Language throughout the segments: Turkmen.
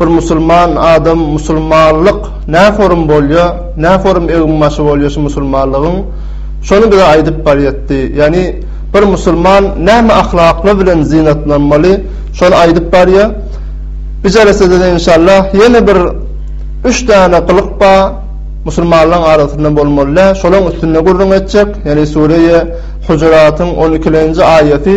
Bir musulman adam musulmanlyk nä forum bolýa nä forum egimbaşy bolýa şu musulmanlygyň şony bize aýdyp barýatdy ýani bir musulman näme ahlaklar bilen zynatlanmaly şony aýdyp barýa bijaresede enşallah ýene bir üç däne gylyk ba musulmanlaň arasynda bolmaly dä şolaň üstünde gürrüň etjek ýani sureýe hujuratyň on ikilenji aýaty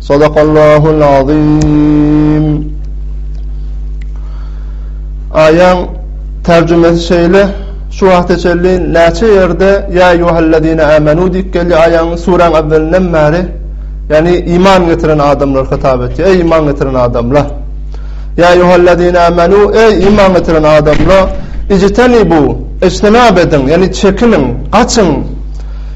Sadakallahul azim. Aýaň terjimesi şeýle, şu wagta çenli näçe ýerde ýa eýýuhellezine amenu diýip gelýär aýaň suraň awwelinden bäri, ýagny iman getiren adamlar hytap etýär. Eý iman getiren adamlar. Ýa eýýuhellezine amenu eý iman getiren adamlar, ijtenibu, ijtinap ediň, ýagny çekiniň, gaçyň.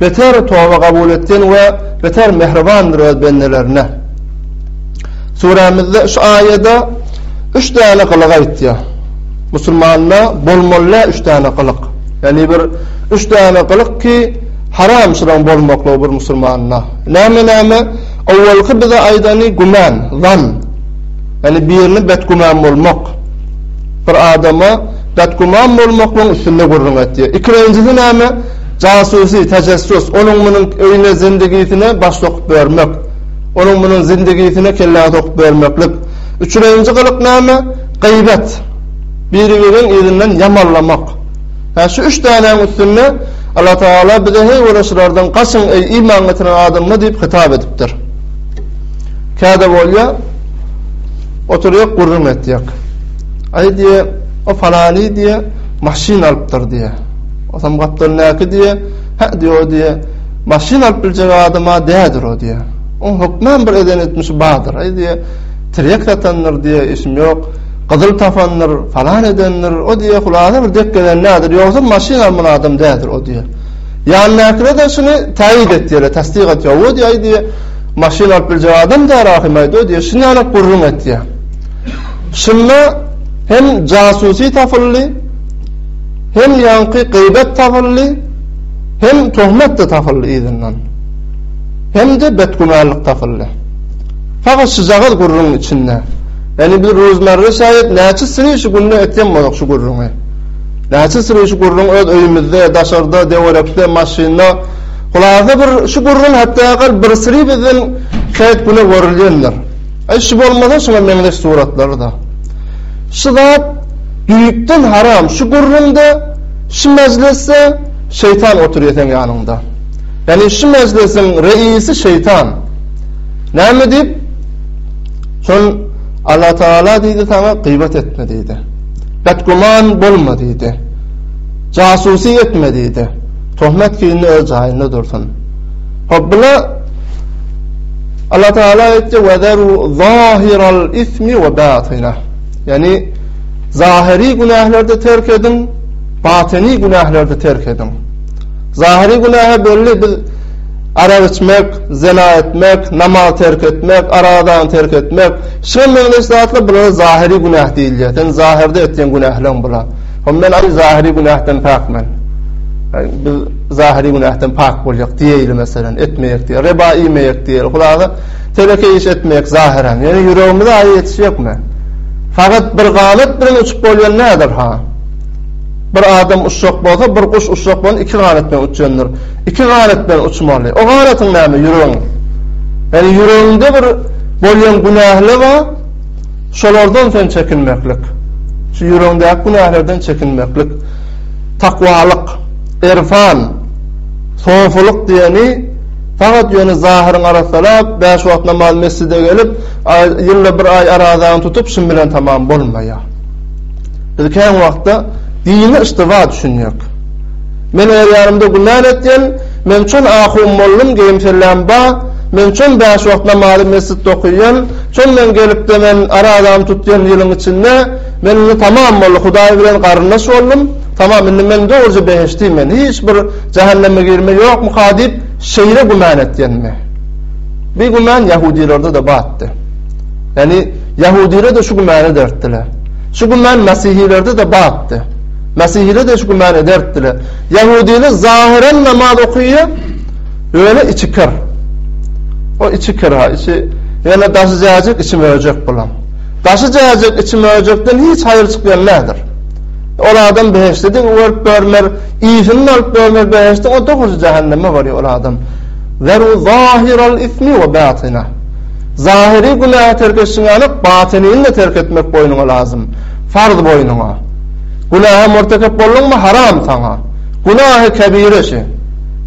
Beter toba kabul etsin we beter mähribandyr öz bendelerine. Surämizde şu aýada üç däne gylyk aýtýar. Musulmanda bolmalydä üç däne gylyk. Ýagny bir üç däne gylyk ki haram şulaň bolmaklygy bir musulmanda. Näme näme? Owalky bize aýdany güman, zan. Ýagny birini betgüman bolmak. Bir adama betgüman bolmaklygyň üstünde gürrüň etýär. Ikirenjisi näme? Jasusy tejessüs, onuň-munuň öýüne zindigisine baş sokup ýörmek, onuň-munuň zindigisine kelle sokup ýörmeklik. Üçürenji gylyk näme? Gyýbat. Biri-biriň yzyndan ýamanlamak. Hä, şu üç dänäniň üstünde Allah Tagala bize heý ola şulardan gaçyň eý iman getiren adamlar diýip hytap edipdir. Käde bolýar, oturýar gürrüň etýär. Aý diýýär, o palany diýýär, maşyn alypdyr diýýär. Atam gapdal näki diýýä, Hä diýo diýýä, maşyn alyp biljek adam-a dädir o diýýä. Oň hökman bir eden-etmişi bardyr-aý diýýä. Tirýek satandyr diýýä, eşim ýok. Gyzyl tapandyr, falan edendir, o diýýä, hulasa bir dek gelen nädir, ýogsam maşyn almaly adam dädir o diýýä. Ýanyndakylar-da şuny täýid et diýýäler, tassyk et, ýowo diýýä, aý diýýä, maşyn alyp biljek adam däl ahym aý diýýä, şindelip gürrüň et diýýä. Şunda hem jasusy tapyldy, Hem ýaňky gybet tapyldy, hem töhmet-de tapyldy yzyndan. Hem-de betgünälik tapyldy. Fakat şujagaz gürrüň içinde, ýani biz ruzmerre şaýat näçesini şu günde etýän bolduk şu gürrüňi. Näçesini şu gürrüň öz öýümizde, daşarda, töwerekde, maşynda, hulasa bir şu gürrüň hatdagal birsini bizden käýt güne görülýändir. Aý şu bolmasa şuňa meňzeş suratlary-da. Şu zat Düýpden haram şu gürrüňde, şu mejlisde şeýtan otyrýa seň ýanyňda. Ýagny şu mejlisiň reisi şeýtan. Näme diýip? Şol Allah Tagala diýdi saňa gybat etme diýdi. Betgüman bolma diýdi. Jasusy etme diýdi. Tohmet kynly öz jaýynda dursun. Hop bula Allah Tagala aýtdy we zeru zahiral ismi we batyna. Ýagny, zahyry günähleri-de terk ediň, batyny günähleri-de terk ediň. Zahyry günähe belli, biz arak içmek, zina etmek, namazy terk etmek, aragadany terk etmek, şuňa meňzeş zatlar bulara zahyry günäh diýilýär. Sen zahyrda etýän günähleň bular. Hom men aý zahyry günähden pak men. Biz zahyry günähden pak bolýak diýeýli meselem, etmeýek diýer. Reba iýmeýek diýer. Hulasa, Telekeý iş etmejek zahyram. Ýöne ýüregimize aýy ýetişjekmi? Fakat bir ganat bilen uçup bolýan näder, ha? Bir adam uçjak bolsa, bir guş uçjak bolsa iki ganat bilen uçýandyr. Iki ganat bilen uçmaly. O ganatyň näme, ýüregiň. Ýöne ýüregiňde bir bolýan günähle ba, şolardan sen çekinmeklik. Şu ýüregiňdäki günählerden çekinmeklik. Takwalyk, erfan, sofulyk diýeni, Sagat ýöne zahyryň arassalap, bäş wagt namaz mesjide gelip, ýylda bir aý arazany tutup, şum bilen tamam bolmaýar. Biz kän wagtda dini yştyba düşünýäk. Men eger ýanymda güman etýän, men çon ahun mollum geýim selläm ba, men çon bäş wagt namazy mesjitde okyýan, çon men gelipde men arazany tutýan ýylyň içinde, men indi tamam boldy, Hudaý bilen garyndaş boldum, tamam indi men dogruja behişdi men, hiç bir Jähenneme girme ýokmyka diýip, şeýle güman etýänmi? Bi güman ýahudilerde-de batdy. Ýagny, ýahudiler-de şu gümany edertdiler. Şu güman mesihilerde-de batdy. Mesihiler-de şu gümany edertdiler. Ýahudiler zahyran namaz okaýar, ýöne içi kir. O içi kir, ha, içi, ýöne daşy jäjek, içi möjek bulan. Daşy jäjek, içi möjekden hiç haýyr çykýan näder? Ol adam behiştede görüp görmer. Işini alyp bermez behişdi o dogruja jähenneme barýar ol adam. Zeru zahiral ismi we batyna. Zahyry günäni terk etişiň anyk, batynyny-da terk etmek boýnuňa lazym. Farz boýnuňa. Günähe mürtekep bolduňmy haram saňa. Günahy kebire şi.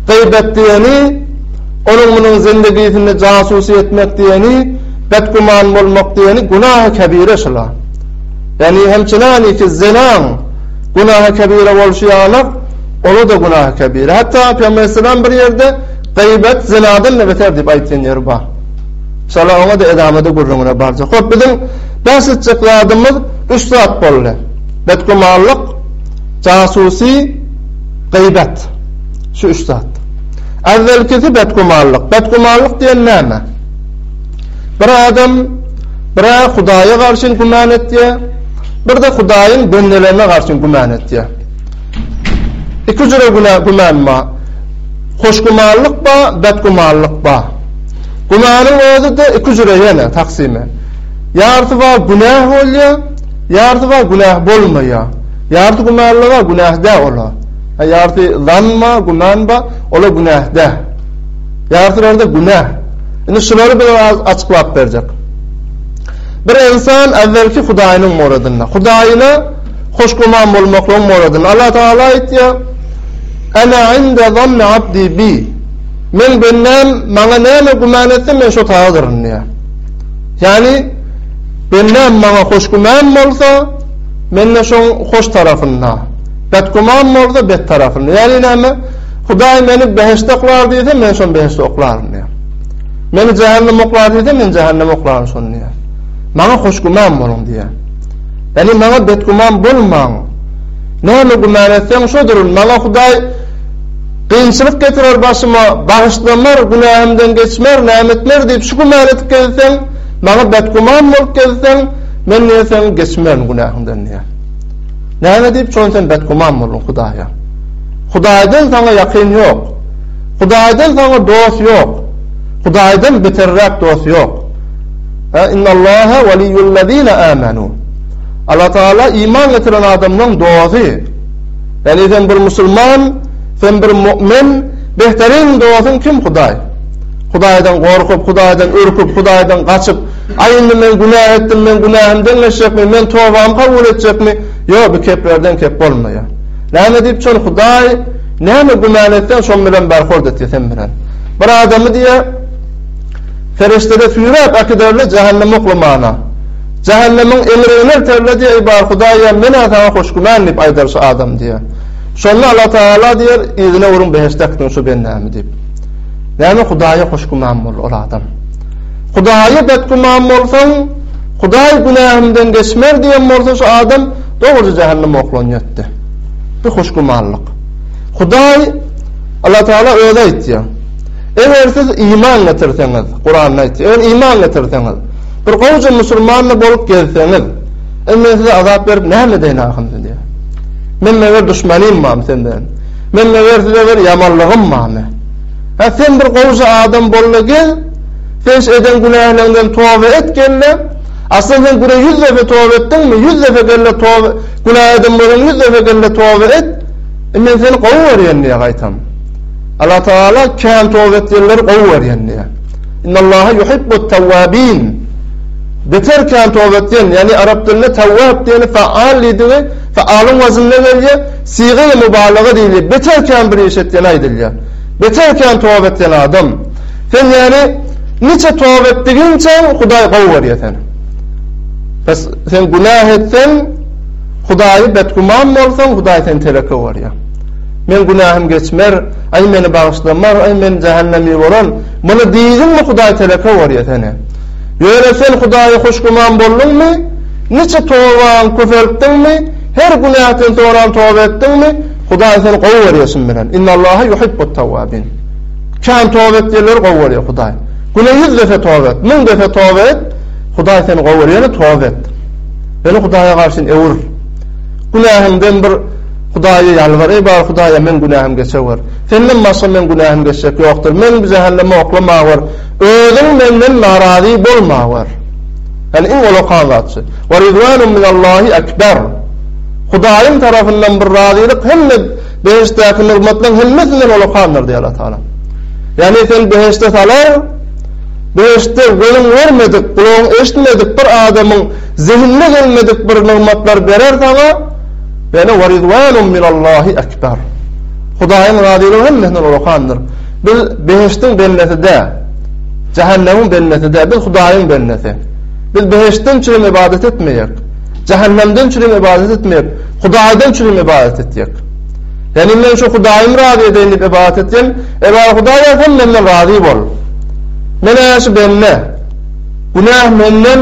Gyýbat diýeni, onuň munuň zindigisinde jasusy etmek diýeni, betgüman bolmak diýeni günahy kebire şula. Ýani hem çynaniki zenan, Günahy kebire bolşy ýalak, ola-da günahy kebire. Hatda Pygamber aleyhisselam bir ýerde Gyýbat zynadan-da beter diýip aýtýan ýeri bar. Şala oňa-da edama-da gürrüňine barjak. Hop, biziň bäs etjek zadymyz üç zat boldy. Betgümanlyk, jasusy, gyýbat. Şu üç zat. Äwwelkisi betgümanlyk. Betgümanlyk diýen näme? Bir adam bir-ä Hudaýa garşyn güman etýär, bir-de Hudaýyň bendelerine garşyn güman etýär. Iki jüre güman bar. Hoşgümanlyk bar, betgümanlyk bar. Gümanyň özi-de iki jüre ýene, taksyme. Ýarysy bar günäh bolýar, ýarysy bar günäh bolmaýar. Ýarysy gümanly bar, günäh däl olar. Ýarysy zan bar, güman bar, olar günäh däl. Ýagtylarda günä. Indi şulary bize az açyklap berjek. Bir ynsan äwwelki Hudaýynyň moradynda, Hudaýyna hoşgüman bolmaklygyň moradynda. Allah Tagala aýtýar, Ana inde zann abdi bi. Meň bendäm maňa näme güman etse, men şo taýdyryn diýýär. Ýagny, bendäm maňa hoşgüman bolsa, men-de şoň hoş tarapynda. Betgüman bolsa, bet tarapynda. Ýagny näme? Hudaý meni behişde oklar diýse, men şony behişde oklaryn diýýär. Meni jähenneme oklar diýse, men jähenneme oklaryn şony diýýär. Maňa hoşgüman boluň diýýär. Ýagny maňa betgüman bolmaň. Näme güman etseň şoduryn. Maňa Hudaý kynçylyk getirer başyma, bagyşlamar, günähimden geçmer, näme etmer diýip şu güman edip gezseň, maňa betgüman bolup gezseň, men diýýär seniň geçmerin günähiňden diýýär. Näme diýip şony sen betgüman bolduň Hudaýa? Hudaýdan saňa ýakyn ýok. Hudaýdan saňa dost ýok. Hudaýdan beterräk dost ýok. Hä, Innallaha waliýullezine âmenû. Allatagala iman getiren adamlaryň dosy. Ýagny sen bir musulman, sen bir mu'min, behterin dosuň kim Hudaý. Hudaýdan gorkup, Hudaýdan ürküp, Hudaýdan gaçyp, Aý indi men günä etdim, men günähimi deňleşjekmi, men tobamy kabul etjekmi? Ýok, bi keplerden kep bolmaýar. Näme diýip şony Hudaý, näme güman etseň şon bilen bar hort et diýe sen bilen. Bir adamy diýe feriştede süýräp äkiderle jähenneme oklamana. Jähennemiň eňregine elterle diýe eý bar Hudaý ýa men-ä saňa hoş güman diýip aýdar şu adam diýe. Şonda Allah Taala diýer, yzyna urun behişde äkitdiň şu bendämi diýip. Näme Hudaýa hoş güman boldy ol adam. Hudaýa betgüman bolsaň, Hudaý günähimden geçmez diýen bolsa şu adam dogruja jähenneme oklanýardy. Bu huşgümanlyk. Hudaý Allatagala özi aýtýar. Eger siz iman getirseňiz, Kuranda aýtýar, eger iman getirseňiz, bir gowja musulman-da bolup gezseňiz, indi men size azap berip näme edeýin ahyryn diýýär. Men meger duşmanym barmy sen bilen? Men meger size bir ýamanlygym barmy? Hä sen bir gowja adam bolla gel, sen şu eden günähleňden toba et gelle, aslynda sen güne ýüz depe toba etdiňmi, ýüz depe gelle toba, günä eden bolsaň ýüz depe gelle toba et, e men seni gowy görýän diýýär gaýtam. Allah Tagala kän toba etýänleri gowy görýän diýýär. Innallaha yuhibbut tawwabin. Beter kän toba etýän, ýagny arap dilinde tawwab diýeni faal diýdigi, faalyň waznyna gelýär. Syga-i mubalaga diýilýär. Beter kän bir iş etýän aýdylýar. Beter kän toba etýän adam. Sen ýaly niçe toba etdigiňçäň Hudaý gowy görýär seni. Bes, sen günäh etseň, Hudaýy betgüman bolsaň, Hudaý seni teleke görýär. Meň günähim geçmer, aý meni bagyşlamaz, aý men jähennemi bolan. Muny diýdiňmi Hudaý teleke görýär seni. Ýöne sen Hudaýa hoşgüman bolduňmy, niçe tobaň köpeltdiňmi, Her günähden soňram toba etdiňmi, Hudaý seni gowy görýär çyn bilen. Innallaha yuhibbut tawwabin. Kän toba etýänleri gowy görýär Hudaý. Güne ýüz dese toba et, müň dese toba et, Hudaý seni gowy görýär, ýöne toba et. Ýöne Hudaýa garşy öwür. Günähiňden bir Hudaýa ýalbar, eý bar Hudaýa meň günähimi geçewer. Senden başga meň günähimi geçjek ýokdur. Meni bu jähenneme oklamawer. Özüň menden narazy bolmawer. Ýani iň olakan zat şu. Wa ridwanun minallahi ekber. Hudaýyň tarapyndan bir razylyk hemme behiştdäki nygmatlaryň hemmesinden ullakandyr diýýär Allah Tagala. Ýagny seni behişde salar, behiştde gözüň görmedik, gulagyň eşitmedik bir adamyň zehinine gelmedik bir nygmatlary berer saňa, ýöne wa ridwanun minallahi ekber. Hudaýyň razylygy hemmesinden ullakandyr. Biz behişdiň bendesi däl. Jähennemiň bendesi däl. Biz Hudaýyň bendesi. Biz behiştden çürim ybadat etmeýäk. Jähennemden çürim ybadat etmeýäk. Hudaýdan çürim ybadat etýäk. Ýagny men şu Hudaýym razy edeýin diýip ybadat etýän, Eý Hudaý sen menden razy bol. Men-ä şu bende. Günäh menden,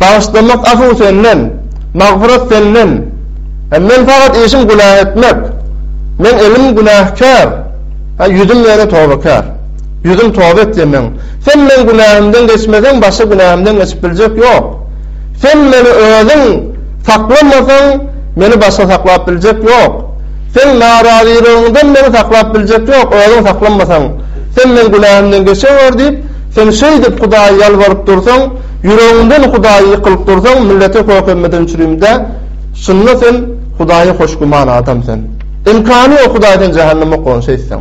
bagyşlamak afuw senden, magfyrat senden. Hem men fakat işim günäh etmek. Meň elim günähkär. Ýüzüm ýöne tobakär. Ýüzüm toba etýän meň. Sen meň günämden geçmeseň başga günämden geçip biljek ýok. Sen meni özüň saklamasaň meni başga saklap biljek ýok. Seň narazylygyňdan meni saklap biljek ýok özüň saklamasaň. Sen meň günämden geçewer diýip sen şeýdip hudaýa ýalbaryp dursaň ýüregiňden hudaýa ýykylyp dursaň millete kökemeden çürimde şunda sen hudaýa hoşgüman adam sen. Imkany ýok Hudaýdan jähennemi okon şeýtseň.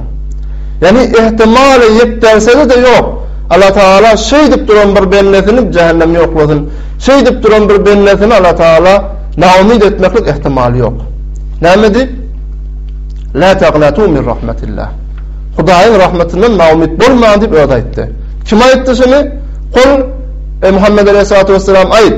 Ýagny ihtimaly ýetdänsede-de ýok. Alla Tagala şeýdip duran bir bendesini jähennemde ýoklasyn. Şeýdip duran bir bendesini Alla Tagala naumyt etmeklik ihtimaly ýok. Näme diýip? Lä tagnatu min rahmatillah. Hudaýyň rahmatyndan naumyt bolmaň diýip özi aýtdy. Kim aýtdy şuny? Kul, Eý Muhammed aleýhissalatu wessalam aýt!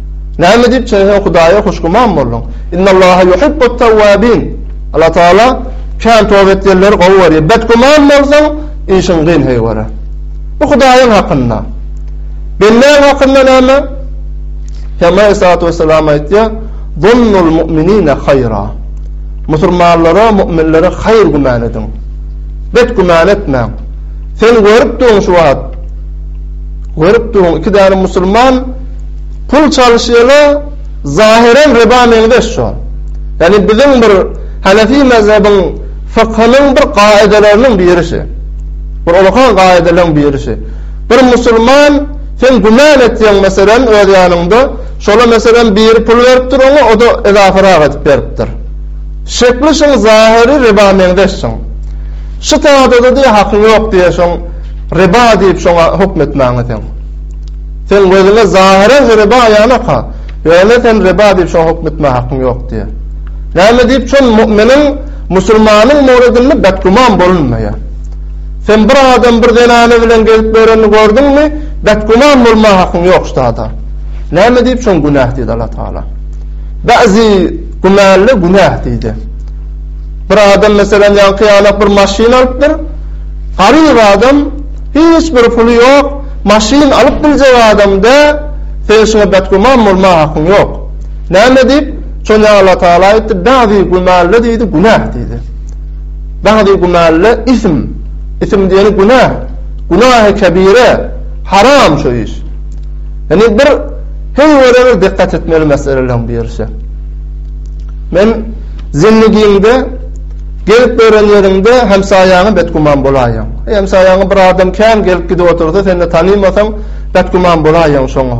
Näme diýip çenli Hudaýa huşgymam bolduň? Innallaha yuhibbut tawwabin. Allah Taala kän toba etýänleri gowy görýär. Betgüman bolsaň, işiň gyn heý görä. Bu Hudaýyň hakynda. Bendeň hakynda näme? Peygamber Aleyhissalatu vesselam aýtýar, Zunnul mu'minine haýra. Musulmanlara, mu'minlere haýyr güman ediň. Bet güman etmäň. Sen görüp durun şu wagt. Görüp durun iki däne musulman Pul çalyş ýaly zahyren riba meňzeş şol. Ýagny biziň bir Hanefi mezhebiň fykhynyň bir kaidalarynyň birisi. Bir olakan kaidalaryň birisi. Bir musulman sen güman etýäň meselem öz ýanyňda, şola meselem biri pul beripdir oňa o-da edafarak edip beripdir. Şekli şuň zahyry riba meňzeş şuň. Şu tagdada diýe hakyň ýok diýe şoň riba diýip şoňa hukm etmäňe seň. Sen gözüme Zahyra Hiriba aýana-ha, ýöne sen Riba diýip şoňa hukm etmä hakyň ýok diýýär. Näme diýip şol mu'miniň, musulmanyň mowladynda betgüman bolunmaýar? Sen bir adam, bir zenany bilen gezip ýörenini gördüňmi, betgüman bolma hakyň ýok şu zada. Näme diýip şoň günäh diýdi Allah Tagala. Ba'zi gümänli günäh diýdi. Bir adam meselem ýaňky ýalak bir maşyn alypdyr. Garyp adam Hiç bir puly ýok maşyn alyp biljek adam dä sen şuňa betguman bolma hakyň ýok näme diýip şonýa Allatagala aýtdy bagdy gümalla diýdi günah diýdi bagdy gümalla ism ism diýeni günah günahy kebire haram şu iş ýani bir her ýere bir dikkat etmeli meseleleň birisi men zindigiňde Gelip gören ýeriňde hemsaýaňa betgüman bolaýaň. Hemsaýaňa bir adam kän gelip gidip otursa seni tanymasaň betgüman bolaýaň şoňa.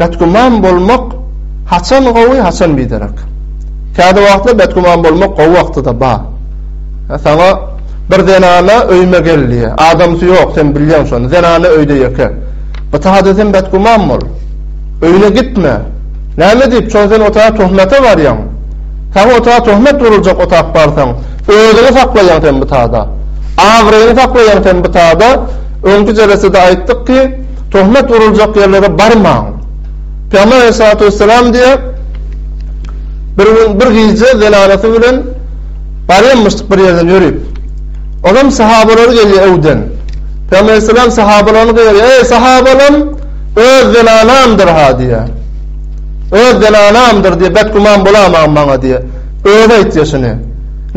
Betgüman bolmak haçan gowy haçan biderek. Käde wagtlar betgüman bolmak gowy wagtyda bar. Saňa bir zenana öýüme gel diýe. Adamsy ýok sen bilýäň şony. Zenana öýde ýeke. Bu taýda sen betgüman bol. Öýüne gitme. Näme diýip şony sen o taýda töhmete barýaň. Saňa otaga töhmet uruljak otap barsaň, özüňi saklaýaň sen bu tada. Abraýyňy saklaýaň sen bu tada, öňki jelesede aýtdyk ki, töhmet uruljak ýerlere barmaň. Pygamber aleýhissalatu wesselam diýýär, Bir gün, bir gije zenanasy bilen barýanmyşdyk bir ýerden ýörüp. Onam sahabalary gelýär öwden. Pygamber aleýhissalam sahabalaryny gyýarýar, Eý, sahabalarym, öz zenanamdyr-ha diýýär. Öz zenanamdyr diýe betgüman bolamagyn maňa diýe. Özi aýt ýaşyny.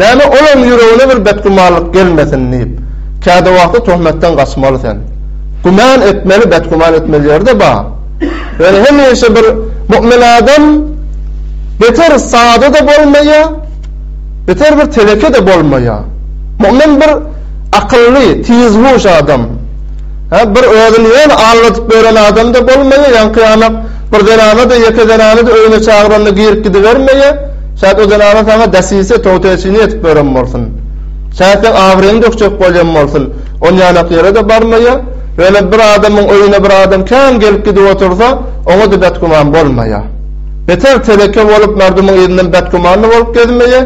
Näme olaň ýüregine bir betgümanlyk gelmesin diýip. Käde wagty töhmetden gaçmaly sen. Güman etmeli betgüman etmeli ýerde bar. Ýöne hemişe bir mu'min adam beter sada-da bolmaýa, beter bir teleke-de bolmaýa. Mu'min bir akylly, tizhuş adam. Hä, bir özüni ýöne aldadyp ýören adam-da bolmaýa, ýaňky-ýanak bir zenana-da, ýeke zenany-da öýüne çagyranda girip gidibermeýä. Şaýat o zenana saňa dasisä, togtäçini etip ýören bolsun. Şaýat seň abraýyňy dökjek bolýan bolsun. Onýanak ýere-de barmaýa. Ýöne bir adamyň öýüne bir adam kän gelip-gidip otursa, oňa-da betgüman bolmaýa. Beter teleke bolup merdumuň yzyndan betgüman-da bolup gezmeýä.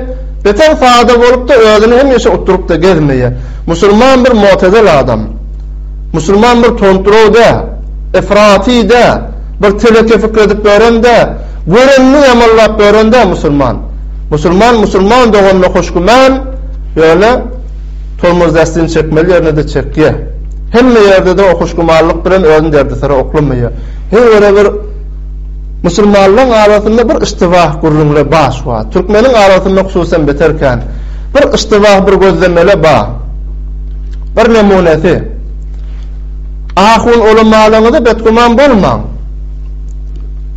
Beter sada bolup-da özüni hemişe utduryp-da gezmeýä. Musulman bir mu'tezil adam. Musulman bir tonturaw dä, ifraty dä, bir teleke pikir edip bören dä, görenini ýamanlap bören dä musulman. Musulman musulman doganyna hoşgüman, ýöne tormoz däsdini çekmeli ýerine-de çekýä. Hemme ýerde-de o hoşgümanlyk bilen özüni derdesere oklamaýa. Her bire bir Musulmanlaň arasynda bir yştybah gürrüňle baş wa, türkmeniň arasynda hususam beter kän. Bir yştybah bir gözlemele ba. Bir nemunesi. Ahun ulamalygyňyza betgüman bolmaň.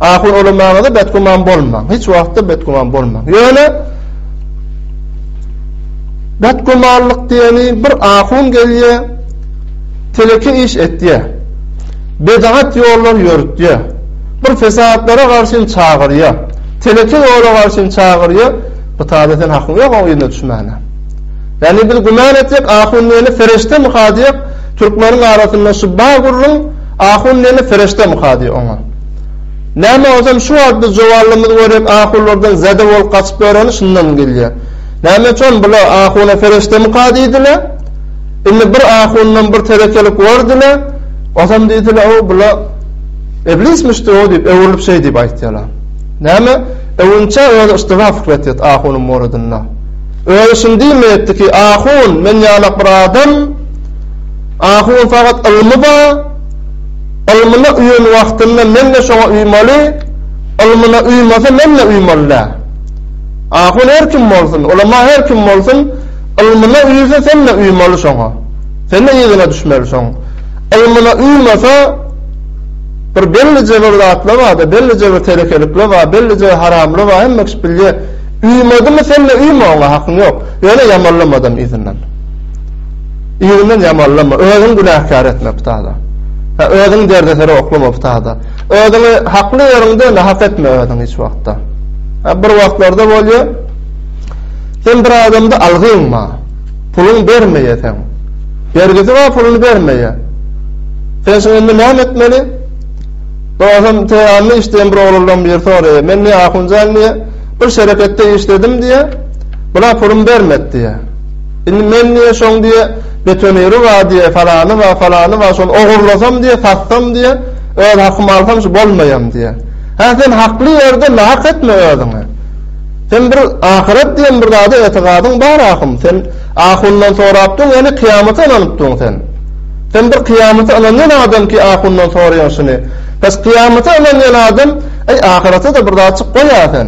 Ahun ulamaňyza betgüman bolmaň. Hiç wagtda betgüman bolmaň. Ýöne betgümanlyk diýeni bir ahun gelýä, teleke iş etýä. Bedagat ýollar ýörütýär. Bir fesatlara garşyn çagyrýar. Teleke ýola garşyn çagyrýar. Bu taýda sen hakyň ýok oň yzyna düşmäne. Ýagny biz güman etjek ahun neni fereşdemika diýip türkmeniň arasynda şu bar gürrüň ahun neni fereşdemika diýip oňa. Näme bolsam şu wagt biz jowallymyz görýek ahunlardan zede bolup gaçyp ýöreni şundan gelýär. Näme üçin bular ahuna fereşdemika diýdiler. Indi bir ahundam bir telekelik gördüle, otam diýdile-ow, bula Eblismişdi-ow diýip, öwrülip şeý diýip aýtýarlar. Näme, öwünçä özi yştyba pikir etýärdi ahunyň muradynda. Özi şuny diýmeyipdiki, Ahun, men ýalak bir adam, ahun fakat ylmy bar, ylmyna uýan wagtynda men-de şoňa uýmaly, ylmyna uýmasa men-de uýmaly däl. Ahun her kim bolsun, ulama her kim bolsun, Ylmyna üýse sen-de uýmaly şoňa. Sen-de yzyna düşmeli şoň. Ylmyna uýmasa, bir bellije bir zatla bar-da, bellije bir telekelikle bar, bellije bir haramly bar, hemme kişi bilýär. Uýmadymy sen-de uýma oňa, hakyň ýok. Ýöne ýamanlamadam yzyndan. Yzyndan ýamanlama, özüňi günäkär etme ptada. Hä, özüňi derdesere oklama ptada. Özüňi hakly ýeriňde nahak etme özüňi hiç wagtda. Hä, bir wagtlarda bolýar, Sen bir adamda algyň bar, puluň bermeýeseň. Bergisi bar, puluny bermeýä. Sen şoň indi näme etmeli? Bir adam Tehranda işleýän bir oglandan biri soraýar, Men diýýär, Ahunjan diýýär, bir şereketde işledim diýýär, bular pulumy bermedi diýýär. Indi men diýýär, şoň diýýär, betoniri bar diýýär, falany bar, falany bar, şony ogurlasam diýýär, satsam diýýär, öz hakymy alsam şu bolmaýam diýýär. Hä, sen hakly ýerde nahak etme özüňi. Sen bir ahyret diýen bir zada etigadyň bar ahym, sen ahundan sorapdyň ýaly kyýamata ynanypdyň sen. Sen bir kyýamata ynanýan adam ki ahundan soraýaň şuny. Bes kyýamata ynanýan adam eý ahyratada bir zatjyk goýa sen.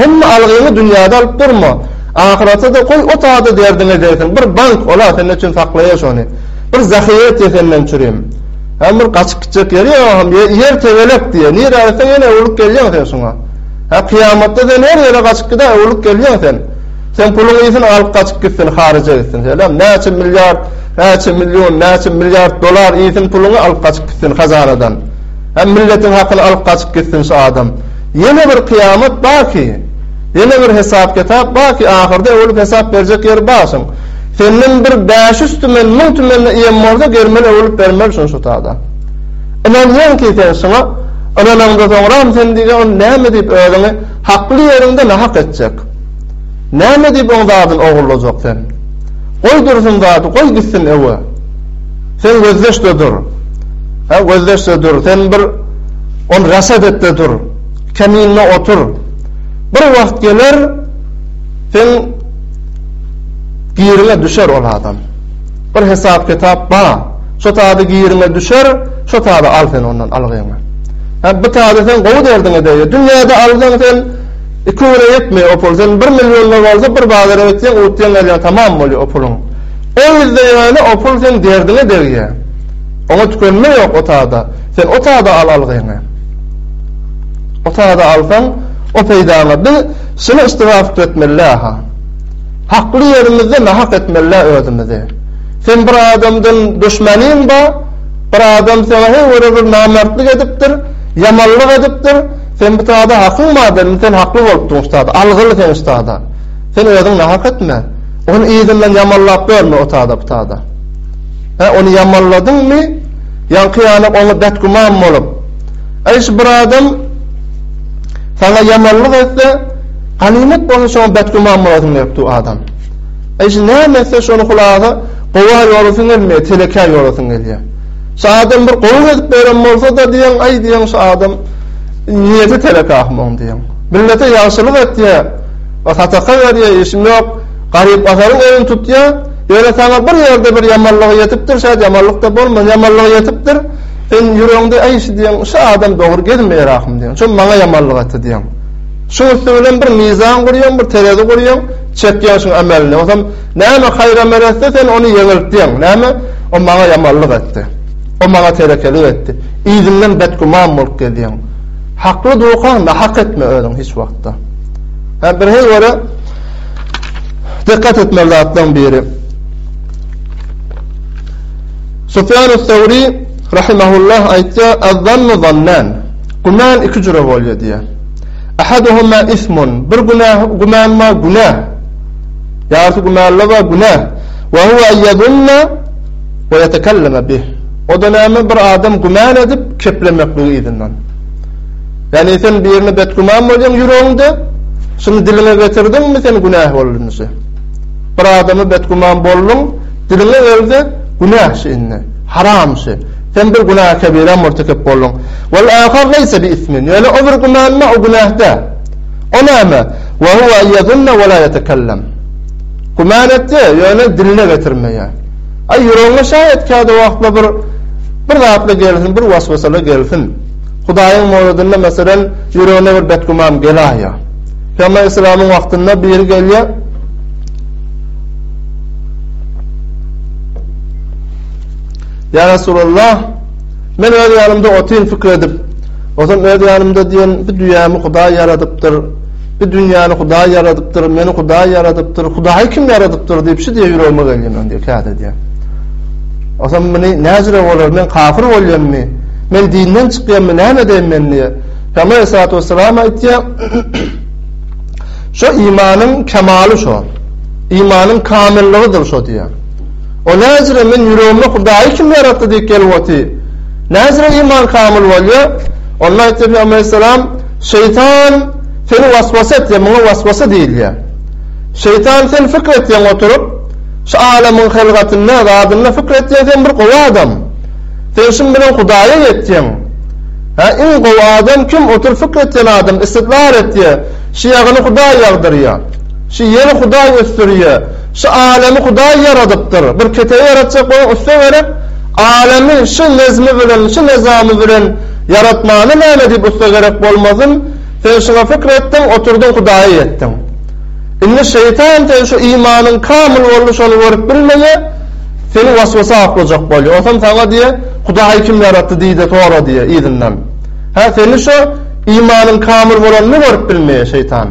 Hemme algyňy dünýäde alyp durma. Ahyratada goý ot ada derdiňe degsin. Bir bank ola sen üçin saklaýa şony. Bir zahyýa etýä senden çürim. Hem bir gaçyp gitjek ýeri ýok ahym ýer tegelek diýýä. Nirä gitseň ýene öwrülip gelýäň sen şuňa. Hä kyýamatda sen her ýere gaçyp gidä öwrülip gelýäň sen. Sen puluň ýsyn alyp gaçyp gitsin haryja gitsin selam näçe milliard näçe million näçe milliard dolar ýsyn puluňy alyp gaçyp gitsin hazanadan. Hä milletiň hakyny alyp gaçyp gitsin şu adam. Ýene bir kyýamat bar ki. Ýene bir hesap kitap bar ki ahyrda öwrülip hesap berjek ýeri bar şuň. Senden bir bäş ýüz tümen müň tümenne iýen bolsa germel öwrülip bermeli şuň şutada. Ynanýaňky sen şuňa? Ynanaňda soňram sen diýjek ol näme diýip özüňi hakly ýeriňde nahak etjek? Näme diýip oň zadyny ogurlajak sen? Goý dursun zady, goý gitsin öe. Sen gözleş-de dur. Hä, gözleş-de dur. Sen bir ony raşat et-de dur. Käminde otur. Bir wagt geler, seň giriňe düşer ol adam. Bir hesap kitap ba şo taýda giriňe düşer şo taýda al sen ondan algyňy hä bu taýda sen gowy derdiň edeýe dünýede alsaň sen iki güne ýetmeýe o pul sen bir million da bolsa bir bazara gitseň utýaň gelýäň tamam bolýa o puluň o ýüzde ýöne o pul seň derdiňe degýä oňa tükenme ýok o taýda sen o taýda al algyňy o taýda alsaň o peýdaňa biz şuny yştyga fikir etmeli läha. Hakly ýerimizde nahak etmelä özümizi. Sen bir adamdan duşmanyň ba, bir adam saňa heý göre bir namertlik edipdir, ýamanlyk edipdir, sen bu sada hakyň ba belli sen hakly bolupdyň şu sada, algyly sen şu sada. Sen özüň nahak etme. Ony yzyndan ýamanlap görme o sada bu sada. Hä ony ýamanladyňmy? Ýaňky ýaly oňa betgüman bolup. Eý şu bir adam saňa ýamanlyk etse, Alynyp bolsa şoňa betgüman bolasyň gerek du adam. Eşi näme etse şony hulaga gowa ýorasyň gelmeýär telekä ýorasyň gelýär. Şu adam bir gowy gezip beren bolsada diýeň aý diýeň şu adam niýeti telek ahmy oň diýeň. Millete ýagşylyk etýär we sadaka berýär işim ýok garyp gasabyň elini tutýar ýöne saňa bir ýerde bir ýamanlygy ýetipdir şäd ýamanlykda bolman ýamanlygy ýetipdir sen ýüregiňde aý şu diýeň şu adam dogry gezmeýär ahmy diýeň şu maňa ýamanlyk etdi diýeň. Şuň üsti bilen bir mizan gurýaň, bir terezi gurýaň, çekýäň şuň ämelini. Onsoň näme haýraman etse, sen ony ýeňiltýäň. Näme? O maňa ýamanlyk etdi. O maňa telekelik etdi. Yzyndan betgüman bolup gezýäň. Hakly durkaň, nahak etme özüňi hiç wagtda. Hä, bir hil görä, dikkat etmeli zatlaryň biri. Sufýan Üs-Sawri rahimehullah aýtýar, "Adzannu zannan." Güman iki jüre bolýar diýýär. Ahaduhuma ismun, bir günäh, güman ma, günäh, ýarysy gümanla ba, günäh, we huwa en ýezunna we ýetekelleme bih, o-da näme, bir adam güman edip, keplemekligi yzyndan. Ýagny, sen birine betgüman bolýaň ýüregiňde, şuny diliňe getirdiňmi, sen günäh boldun indi. Bir adama betgüman bolduň, diliňe geldi, günäh şu indi, haram şu. Sen bir günähi kebirä mürtekep bolduň. Wal-ahar leýse bi-ismin, ýöne o bir güman-da, o günäh däl. O näme? Wa huwa an ýazunna wa la ýetekellem. Güman etýär, ýöne diline getirmeýär. Aý, ýüregiňe şaýat käte wagtlar bir bir zatlar gelsin, bir waswasalar gelsin. Hudaýyň mowzudynda, meselem, ýüregine bir betgüman gelaýýar. Pygamber aleyhisselamyň wagtynda biri gelýär, Ýa Resulallah, men öz ýanymda otyryn pikir edip, ozam öz ýanymda diýen, bi düýämi Hudaý ýaradypdyr, bi dünýäni Hudaý ýaradypdyr, meni Hudaý ýaradypdyr, Hudaýy kim ýaradypdyr diýip şu diýe ýüregime gelýän on diýe käte diýe. Ozam meni näjire bolar, men kafyr bolýanmy, men dinden çykýanmy, näme edeýin men diýe. Pygamber Aleyhissalatu Vesselam aýtýa, şo imanyň kemaly şo, imanyň kamyllygydyr şo diýe. O näzire men ýüregimi Hudaýy kim ýaratdy diýip gelip oty. Näzire iman kamyl bolýa. Onda aýtýa Pygamber aleyhisselam, Şeýtan seni waswasa etýä, muňa waswasa diýilýä. Şeýtan sen fikr etýäň oturyp, şu alamyň helgatynda, zadynda fikr etýäň sen bir gowy adam. Sen şuň bilen Hudaýa ýetýäň. Hä iň gowy adam kim oturyp fikr etýän adam, istikbar etýä. Şu ýagyny Hudaý ýagdyrýa. Şu ýeri Hudaý ösdürýä. Şu alemi Hudaý ýaradypdyr. Bir ketebi ýaratjak bolan ussa gerek. Alemi şu nezmi bilen, şu nyzamy bilen ýaratmana näme diýip ussa gerek bolmasyn? Sen şuňa pikir etdiň, oturdyň Hudaýa ýetdiň. Indi şeýtan sen şu imanyň kamyl boldy şony görüp bilmeýä, seni waswasa oklajak bolýar. Onsoň saňa diýýär, Hudaýy kim ýaratdy diý-de sora diýýär yzyndan. Hä, seni şu imanyň kamyl bolanyny görüp bilmeýär şeýtan.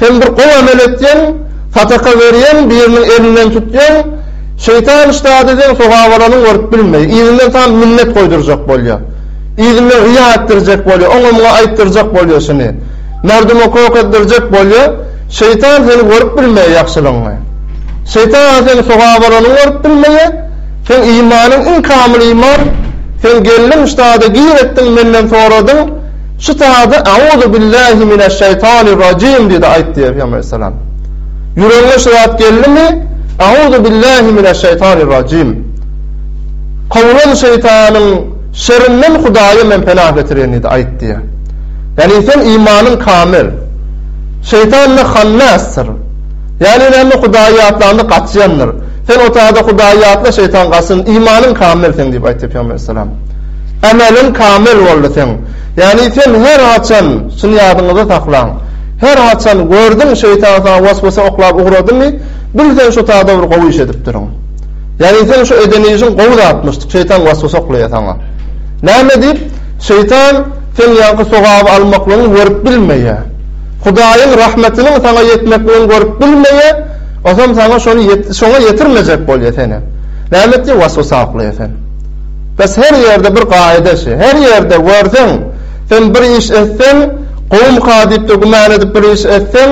Sen bir gowy amel etýäň, Sadaka berýäň, biriniň elinden tutýaň, şeýtan işdä diýseň sogap alanyň görüp bilmeýär. Yzyndan sal minnet goýdurjak bolýar. Yzyndan ryýa etdirjek bolýar, oňa-muňa aýtdyrjak bolýar şuny. Merduma köketdirjek bolýar. Şeýtan seni görüp bilmeýär ýagşylygyňy. Şeýtan seni sogap alanyň görüp bilmeýär. Seň imanyň iň kamyl iman. Sen geldiň işdäde gir etdiň menden soradyň. Şu taýda Auzubillahi mineşşeýtanirrajim diýdi aýt diýdi Pygamber aleyhissalam. Ýüregiňe şu zat geldimi? Auzubillahi mineşşeýtanirrajim. Kowulan şeýtanyň şerinden Hudaýa men penah getireýin diýdi aýt diýýär. Ýagny sen imanyň kamyl. Şeýtan ne hannasdyr. Ýagny näme Hudaýy ýatlanda gaçýandyr. Sen o taýda Hudaýy ýatla şeýtan gaçsyn. Imanyň kamyl seň diýip aýt diýdi Pygamber aleyhissalam. Ämeliň kamyl boldy seň. Ýagny sen her haçan, şuny ýadyňyzda saklaň, her haçan gördüň şeýtan saňa was-wasa oklap ugradymy, bil sen şu tada bir gowy iş edipdirin. Ýagny seň şu eden işiň gowy zatmyş, şeýtan was-wasa oklaýar saňa. Näme diýip, şeýtan seň ýaňky sogaby almaklygyňy görüp bilmeýär. Hudaýyň rahmetiniň saňa ýetmekligini görüp bilmeýär, osam saňa şony şoňa ýetirmejek bolýar seni. Näme etýär, was-wasa oklaýar seni. Bes her ýerde bir gaýda şi. Her ýerde görseň, sen bir iş etseň, gowumyka diýip-de güman edip bir iş etseň,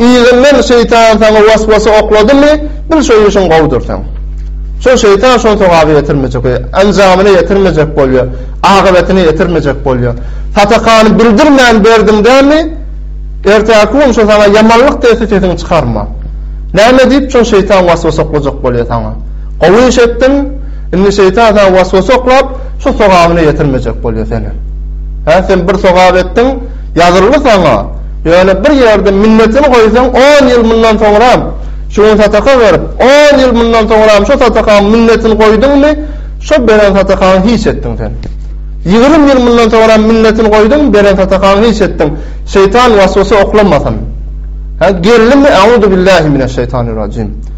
yzyndan şeýtan saňa was-wasa okladymy, bil şo işiň gowudyr seň. Şo şeýtan şo sogaby ýetirmejek, enjamyna ýetirmejek bolýa, agybetyna ýetirmejek bolýa. Satakany bildirmän berdiň dämi, ertäki gün şo saňa ýamanlyk degse sesiňi çykarma. Näme diýip şo şeýtan was-wasa oklajak bolýa saňa. Gowy iş etdiň, indi şeýtan saňa waswasa oklap, şu sogabyna ýetirmejek bolýa seni. Hä, sen bir sogap etdiň, ýazyldy saňa, ýöne bir ýerde minnetini goýsaň, on ýyl mundan soňram, şu gün sadaka berip, on ýyl mundan soňram şo sadakaň minnetini goýduňmy, şo beren sadakaňy hiç etdiň sen. Ýigrimi ýyl mundan soňram minnetini goýduň, beren sadakaňy hiç etdiň. Şeýtan waswasa oklamasyn. Hä, gelnimi, Auzubillahi mineşşeýtanirrajim.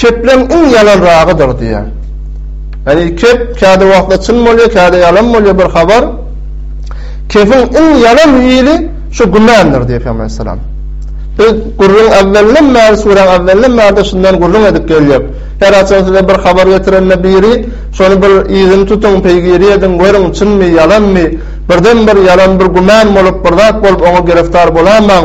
Kepleň iň ýalanragydyr diýýär. Ýagny kep käde wagtlar çyn bolýar, käde ýalan bolýar bir habar. Kepiň iň ýalan hili şu gümandyr diýýär Pygamber aleyhissalam. Biz gürrüň äwwelinden bäri suräň äwwelinden bäri şundan gürrüň edip gelýär. Her haçan size bir habar getirende biri şony bir yzyny tutuň, peýgiri ediň, görüň çynmy, ýalanmy. Birden bir ýalan bir güman bolup, bir zat bolup oňa giriftar bolamaň.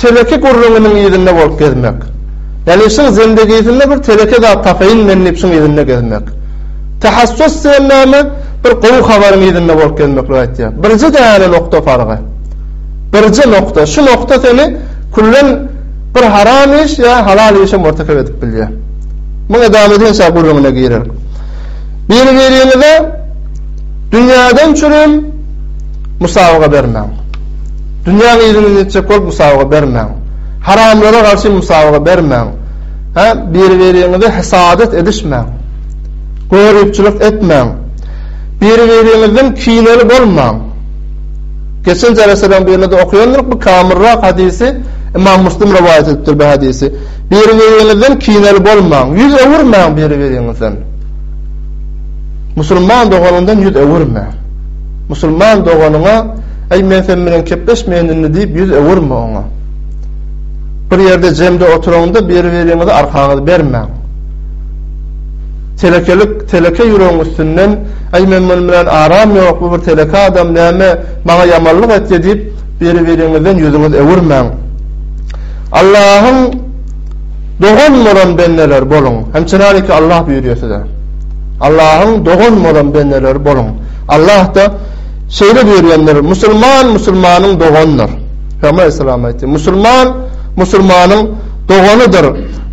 Teleke gürrüňiniň yzynda bolup gezmek. Ýagny şyň zendegisinde bir teleke zat tapaýyn men diýip şyň yzynda gezmek. Tahassus diýen näme? Bir gowy habaryň yzynda bolup gezmeklik aýtýar. Birje däne nokda fargy. Birje nokda. Şu nokda seni küllen bir haram iş ýa halal işe murtekep edip bilýär. Muň edamy diýen şa gürrüňine girerik. Biri-biriňize dünýäden çürim musabaga bermäň. Dünýäň yzyny netjek bolup musabaga bermäň. Haramlara garşy musabaga bermäň. Hä, biri-biriňizi hesadat edişmäň. Göripçilik etmäň. Biri-biriňizden kineli bolmaň. Geçen jereseleriň birinde-de okaýandyryk bu kamylrak hadysy, Ymam Muslim rowaýat edipdir bu hadysy. Biri-biriňizden kineli bolmaň. Ýüz öwürmäň biri-biriňizden. Musulman doganyňdan ýüz öwürme. Musulman doganyňa, Äý, men sen bilen kepleşmeýin indi diýip ýüz öwürme oňa. Bir ýerde jemde oturyň-da, biri-biriňize arkaňyzy bermäň. Telekelik, teleke ýüregiň üstünden, Äý, men muny bilen aram ýok, bu bir teleke adam, näme, maňa ýamanlyk etdi diýip, biri-biriňizden ýüzüňizi öwürmäň. Allahyň dogany bolan bendeleri boluň. Hem çynariki Allah buýurýar size. Allahyň dogany bolan bendeleri boluň. Allah-da şeýle buýurýandyr, Musulman musulmanyň doganydyr. Pygamber aleyhissalam aýtdy, Musulman musulmanyň doganydyr.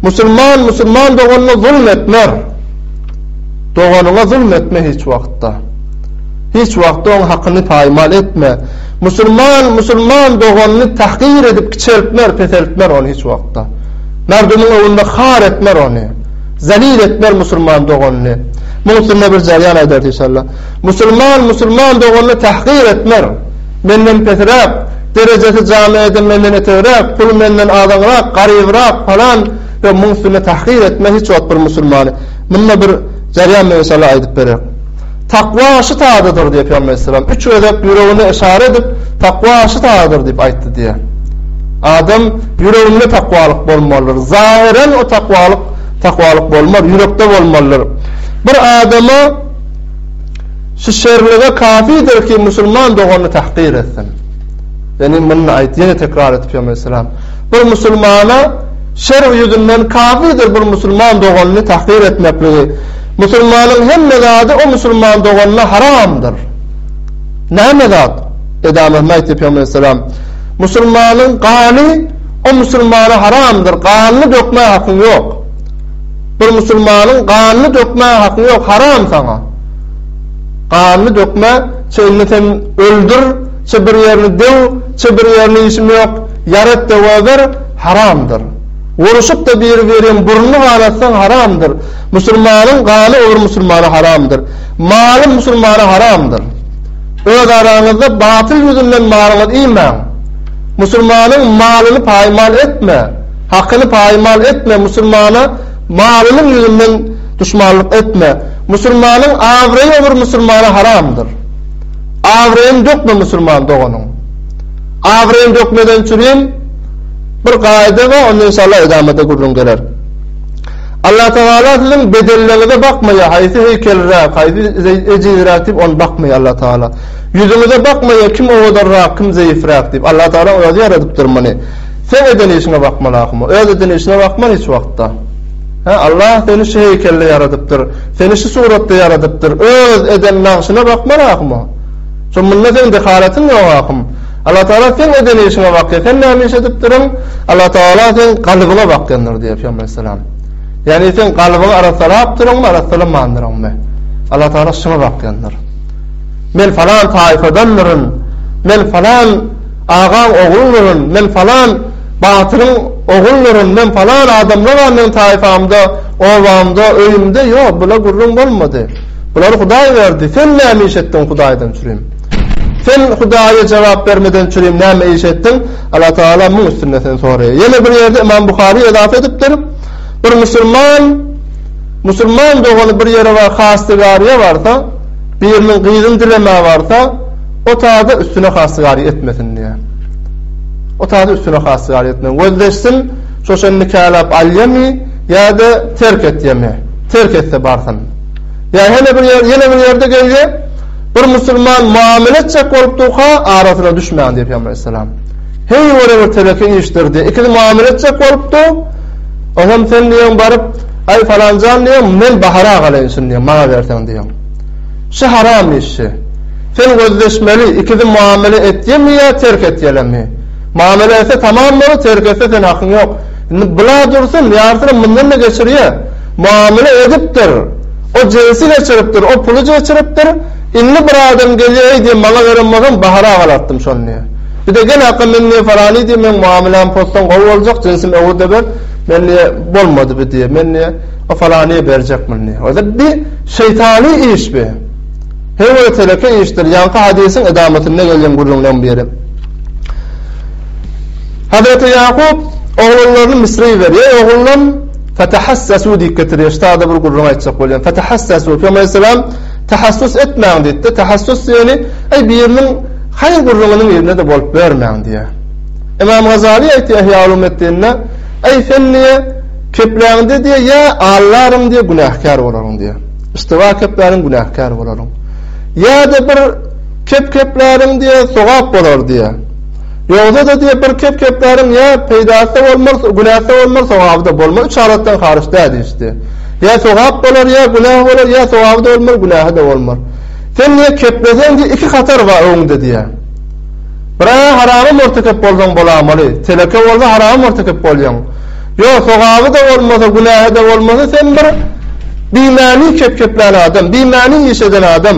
Musulman musulman doganyna zulm etmer. Doganyňa zulm etme hiç wagtda. Hiç wagtda oň hakyny paýmal etme. Musulman musulman doganyny tahgir edip kiçeltmer, peseltmer ony hiç wagtda. Merdimiň öňünde har etmer ony. Zelil etmer musulman doganyny. Muň üstünde bir jarýan aýdardy işalla. Musulman musulman doganyny tahgyr etmer. Menden pesiräk, derejesi jamaede menden etegräk, puly menden azaňrak, garybrak, palan we muň üstünde tahgyr etme hiç wagt bir musulmany. Munda bir jarýan men işalla aýdyp berer. Takwa aşy tazydyr diýip Pygamber aleyhisselam üç gezek ýüregine yşara edip, Takwa aşy tazydyr diýip aýtdy diýýär. Adam ýüreginde takwalyk bolmalydyr. Zahyren o takwalyk takwalyk bolmaz, ýürekde bolmalydyr. Bir adama şu şerlige kafidir ki, musulman doganyny tahkir etsin. Ýani muny aýt, ýene tekrar edip Pygamber aleyhisselam. Bir musulmana şer ýüzünden kafidir bir musulman doganyny tahkir etmekligi. Musulmanyň hemme zady o musulman doganyna haramdyr. Näme zat? Edam Ahme aýtdy, Pygamberimisalam, Musulmanyň gany o musulmana haramdyr, ganyny dökmä hakyň ýok. Bir musulmanyň ganyny dökmä hakyň ýok, haram saňa. Ganyny dökmä, çe indi sen öldür, çe bir ýerini döw, çe bir ýerini işim ýok, ýar et-de goýber, haramdyr. Uruşyp-da biri berýän burnuny ganatsaň haramdyr. Musulmanyň gany obry musulmana haramdyr. Maly musulmana haramdyr. Öz araňyzda batyl ýüzünden malyňyzy iýmäň. Musulmanyň malyny paýmal etme, hakyny paýmal etme, musulmana malynyň ýüzünden duşmanlyk etme. Musulmanyň abraýy obry musulmana haramdyr. Abraýyny dökme musulman doganyň. Abraýyny dökmeden çürin. Bir gaýda bar onda inşallah edamada gürrüň geler. Allatagala siziň bedenleňize bakmaýar haýsy heýkelräk haýsy ejizräk diýip ony bakmaýar Allatagala. Ýüzüňize bakmaýar kim owadanrak kim zeýifräk diýip Allatagala özi ýaradypdyr muny. Sen eden işiňe bakmaly ahmy öz eden işine bakman hiç wagtda. Hä Allah seni şu heýkelde ýaradypdyr seni şu suratda ýaradypdyr öz eden nagşyna bakmaly ahmy. Şo munda seň dehalatyň ýok ahym. Allatagala seň eden işiňe bakýar, sen näme iş edipdirin? Allatagala seň kalbyňa bakýandyr diýýär Pygamber aleyhissalam. Ýagny sen kalbyňy arassalapdyryňmy, arassalamandyryňmy? Allatagala şuňa bakýandyr. Men falan taýpadandyryn, men falan agaň oglundyryn, men falan batyryň oglundyryn, men falan adamlar bar meň taýpamda, obamda, öýümde, ýok, bula gürrüň bolmady. Bulary Hudaý berdi. Sen näme iş etdiň Hudaýdan çürim? Sen Hudaýa jogap bermeden çüri näme iş etdiň? Allatagala muň üstünde seni soraýar. Ýene bir ýerde Ymam Buhary yzat edipdir, Bir musulman musulman dogany bir ýere bar hastygarýa barsa, biriniň gyzyny dilemä barsa, o taýda üstüne hastygarýa etmesin diýär. O taýda üstüne hastygarýa etmesin. Gözleşsin, şoşan nikäläp alýamy ýa-da terk etýämi? Terk etse barsyn. Ýa ýene bir ýer, ýene bir ýerde gelýär, Bir musulman muamele etjek bolup durka arasyna düşmäň diýip Peygamber aleyhisselam. Heý ore bir teleke işdir diýip ikisi muamele etjek bolupdy. Oňam sen diýen baryp Aý falanjan diýen men bahara galaýyn şuny diýen maňa berseň diýen. Şu haram işi. Sen gözleşmeli ikisi muamele etýemi ýa terk etýälemi. Muamele etse tamam bolar terk etse sen hakyň ýok. Indi bula dursun ýarysyny mundan-da geçirýä. Mamule edipdir. O jensi geçiripdir, o puly geçiripdir. Indi bir adam gelýäý diýen maňa beren bolsaň Bahara agalatdym şony diýýä. Bir de gel akgam men diýýä falany diýýä meň mamulämi pozsaň gowy boljak, jensim öwürde ber. Men diýýä bolmady bi diýýä. Men diýýä o falanyýa berjekmin diýýä. Özü bi şeýtany iş bi. Hewe teleke işdir. Ýaňky hadysyň edamatynda gelýän gürrüňleň biri. Hazreti Ýakup oglanlaryny Misre iberýä. Ey ogullarym! Fetehassasu diýip getirýär. Şu sada bir gürrüň aýtjak bolýan. Fetehassasu. Pygamber aleyhissalam, Tahassus etmäň diýipdir. Tahassus diýeni, Eý, biriniň haýyr gürrüňiniň ýerine-de bolup ýörmäň diýýär. Ymam Gazaly aýtýar Ihýa Ulumuddinde, Eý, sen diýýär, kepläňde diýýär, ýa allaryň diýýär, günäkär bolaryň diýýär. Yştyba kepläliň, günäkär bolaryň. Ýa-da bir kep kepläliň diýýär, sogap bolar diýýär. Ýogsa-da diýe bir kep-kepläriň ýa peýdasy-da bolmaz, günäsi-de bolmaz, sogaby-da bolmaz, üç halatdan haryç däl diýişdi. Ýa sogap bolar, ýa günä bolar, ýa sogaby-da bolmaz, günäsi-de bolmaz. Sen diýe kepleseň diýe iki hatar bar öňüňde diýe. Biraz harama murtekep bolsaň bolamaly, teleke bolsa harama murtekep bolýaň. Ýo sogaby-da bolmasa, günäsi-de bolmasa sen bir bimäni kep-keplän adam, bimäni iş eden adam.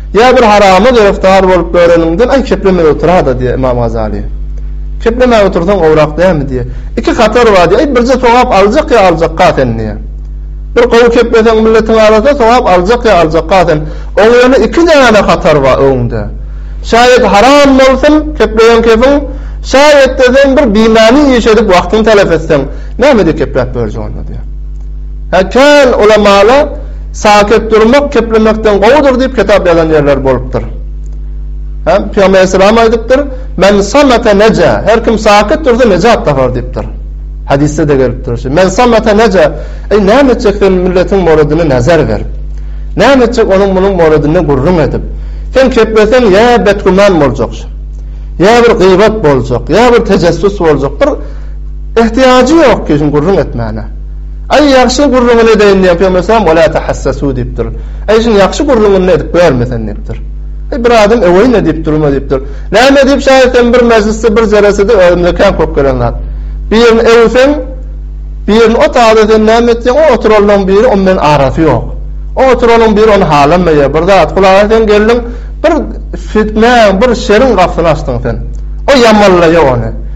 Ýa bir harama gereftar bolup ýöreniňden aý keplemej otura-da diýýär Ymam Gazaly. Keplemäge otursaň gowrak dälmi diýýär. Iki hatar bar diýýär. Aý birje sogap aljak ýa aljakga sen diýýär. Bir gowy kepleseň milletiň arasynda sogap aljak ýa aljakga sen. Oň ýerine iki däne hatar bar öňüňde. Şaýat haram bolsun kepleýän kepiň, şaýat-da sen bir bimany iş edip wagtyňy telef etseň, nämede kepläp ýörjek onda diýýär. Hä kän ulamala Saket durmak keplemekden gowudyr diýip kitap ýazan ýerleri bolupdyr. Hem Pygamber Aleyhisselam aýdypdyr, Men samete neja, her kim saket dursa nejat tapar diýipdir. Hadisde-de gelipdir şu. Men samete neja, eý näme etjek sen milletiň moradyna nazar berip. Näme etjek onuň munuň moradyna gürrüň edip. Sen kepleseň ýa betgüman boljak. Ýa bir gyýbat boljak, ýa bir tejassus boljak. Bir ehtiýajy ýok ki şuň gürrüň etmäne. Aý, ýagşy gürrüňini edeýin diýen kömesem, Wala tahassasu diýipdir. Aý, şuny ýagşy gürrüňini edip görme sen diýipdir. Aý, bir adam öweýin-le diýip durma diýipdir. Näme diýip şaýysem, bir mejlisde bir jeresede özümize kän köp gelen zat. Birini öwseň, birini o taýda sen näme etseň, o oturanlaň biri on bilen arasy ýok. O oturanyň biri ony halamaýar. Bir zat, hylasa sen geldiň, bir fitnäň, bir şeriň gapysyny açdyň sen. O ýamanlaýar ony.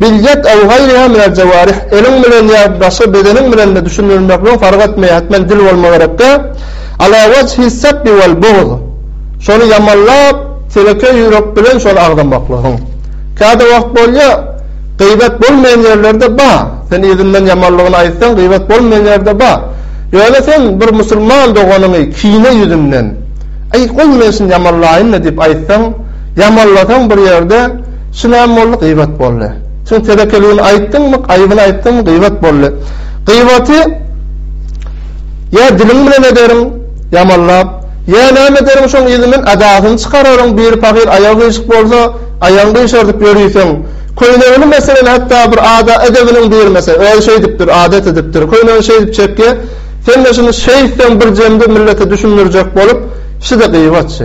Biljek Ewgaýlýa Mär Jewarih, Eliň bilen ýa başga bedeniň bilen-de düşündirilmekligiň fark etmeýär, etmeli dil bolmak gerek-dä. Ala wejhi sebbi wel bugz, Şony ýamanlap, telekeý ýürek bilen şony agzamaklygyň. Käde wagt bolýa, gyýbat bolmaýan ýerlerde ba, sen yzyndan ýamanlygyny aýtsaň, gyýbat bolmaýan ýerde ba. Ýöne sen bir musulman doganyňy kine ýüzünden, Aý, goý men şuny ýamanlaýyn-da diýip aýtsaň, ýamanlasaň bir ýerde, Şu näme boldy gybat boldy. Sen telekeligini aýtdyňmyk, aýbyny aýtdyňmy gybat boldy. Gybaty ýa diliň bilen ederin, ýamanlap, ýa näme ederin şoň yzyndan adasyny çykararyn biri pahyr aýagy gyýşyk bolsa aýagyny gyýşardyp ýöriseň köýnegini meselen hatda bir ada edebiniň bir mesel özi şeýdipdir adat edipdir köýnegini şeýdip çekge sende şuny şeýtseň bir jemde millete düşündirjek bolup şide gybatçy.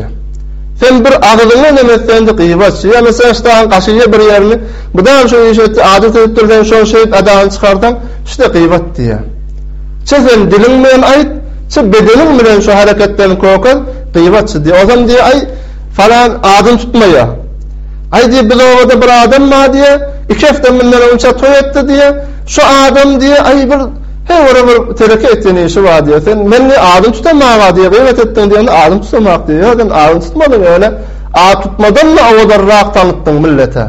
Sen bir agyzyňy nemetsendi gyýbaç, ýöne sen ştagyň gaşyýa bir ýerini, bydam şu iş etdi, ajy söýüp dur sen şol şeýt adagyny çykarsaň, şte gyýbat diýýä. Çy sen diliň bilen aýt, çy bedeniň bilen şu hereketleriň kökez, gyýbatçy diýýä. Ozam diýýä, aý, falan adyny tutmaýa. Aý diýýä, biz obada bir adam bar diýýä, iki hepde mundan öň çy toý etdi diýýä, şu adam diýýä, aý bir, Heý ora bir tereke etýän işi bar diýýär. Sen meni adyny tutamaga diýýär, gybat etdiň diýende adyny tutamak diýýär. Ýok sen adyny tutmadyň ýöne at tutmadan-da owadarrak tanytdyň millete.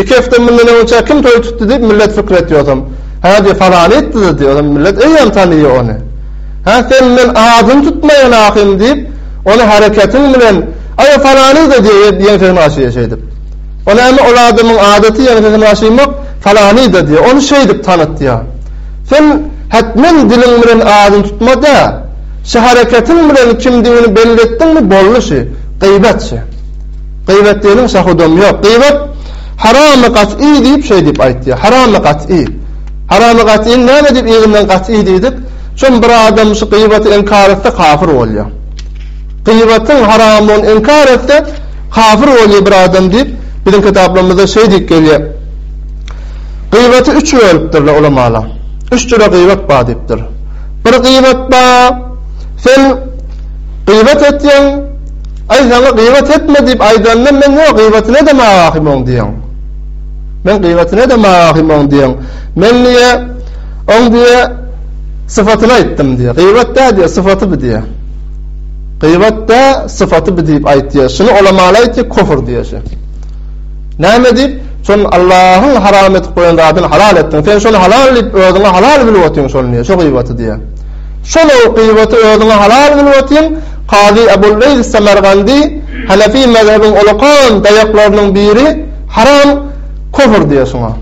Iki hepde mundan öňçä kim toý tutdy diýip millet pikir etýorsam. Hä diýýär falany etdi-de diýýär. Millet eýýäm tanýar ony. Hä sen men adyny tutmaýan ahym diýip ony hereketiň bilen aýa falany-da diýýär ýeňsesini gaçyrýar şeýdip. O näme, ol adamyň adaty ýaňy sesini aşyrmak, Falany-da diýýär, ony şeýdip tanat diýýär. Sen hetmen diliň bilen adyny tutma-da, şu hereketiň bilen kimdigini belli etdiňmi, boldy şi, gyýbat şi. Gyýbat diýeniň şa-hudamy ýok. Gyýbat, Haramy gat'y diýip şeý diýip aýt diýýär. Haramy gat'y. Haramy gat'yny näme diýip yzyndan gat'y diýdik? Şony bir adam şu gyýbaty inkar etse kafir bolýar. Gyýbatyň haramlygyny inkar etse, kafir bolýar bir adam diýip, biziň kitaplarymyzda şeý diýip gelýär. Gyýbaty üçe bölüpdirler ulamalar. Üç jüre gyýbat bar diýipdir. Bir gyýbat bar, sen gyýbat etýäň, aý saňa gyýbat etme diýip aýdanda men ýok, gyýbatyny edem agahym oň diýýäň. Men gyýbatyny edem agahym oň diýýäň. Men diýýär, oň diýýär, sypatyny aýtdym diýýär. Gyýbat däl diýýär, sypaty bu diýýär. Gybat dä syfaty bi diýip aýtýa şuny olamaly aýtýa kofr diýä şe. Näme diýip şon Allahyň haram etip goýan zadyny halal etdiň sen şony halal diýip özüňe halal bilip otyň şony diýä şo gybaty diýä. Şol o gybaty özüňe halal bilip otyň Kazy Ebul Leýs Semergandy Hanefi mezhebiň ulakan daýaklarynyň biri haram kofr diýä şuňa.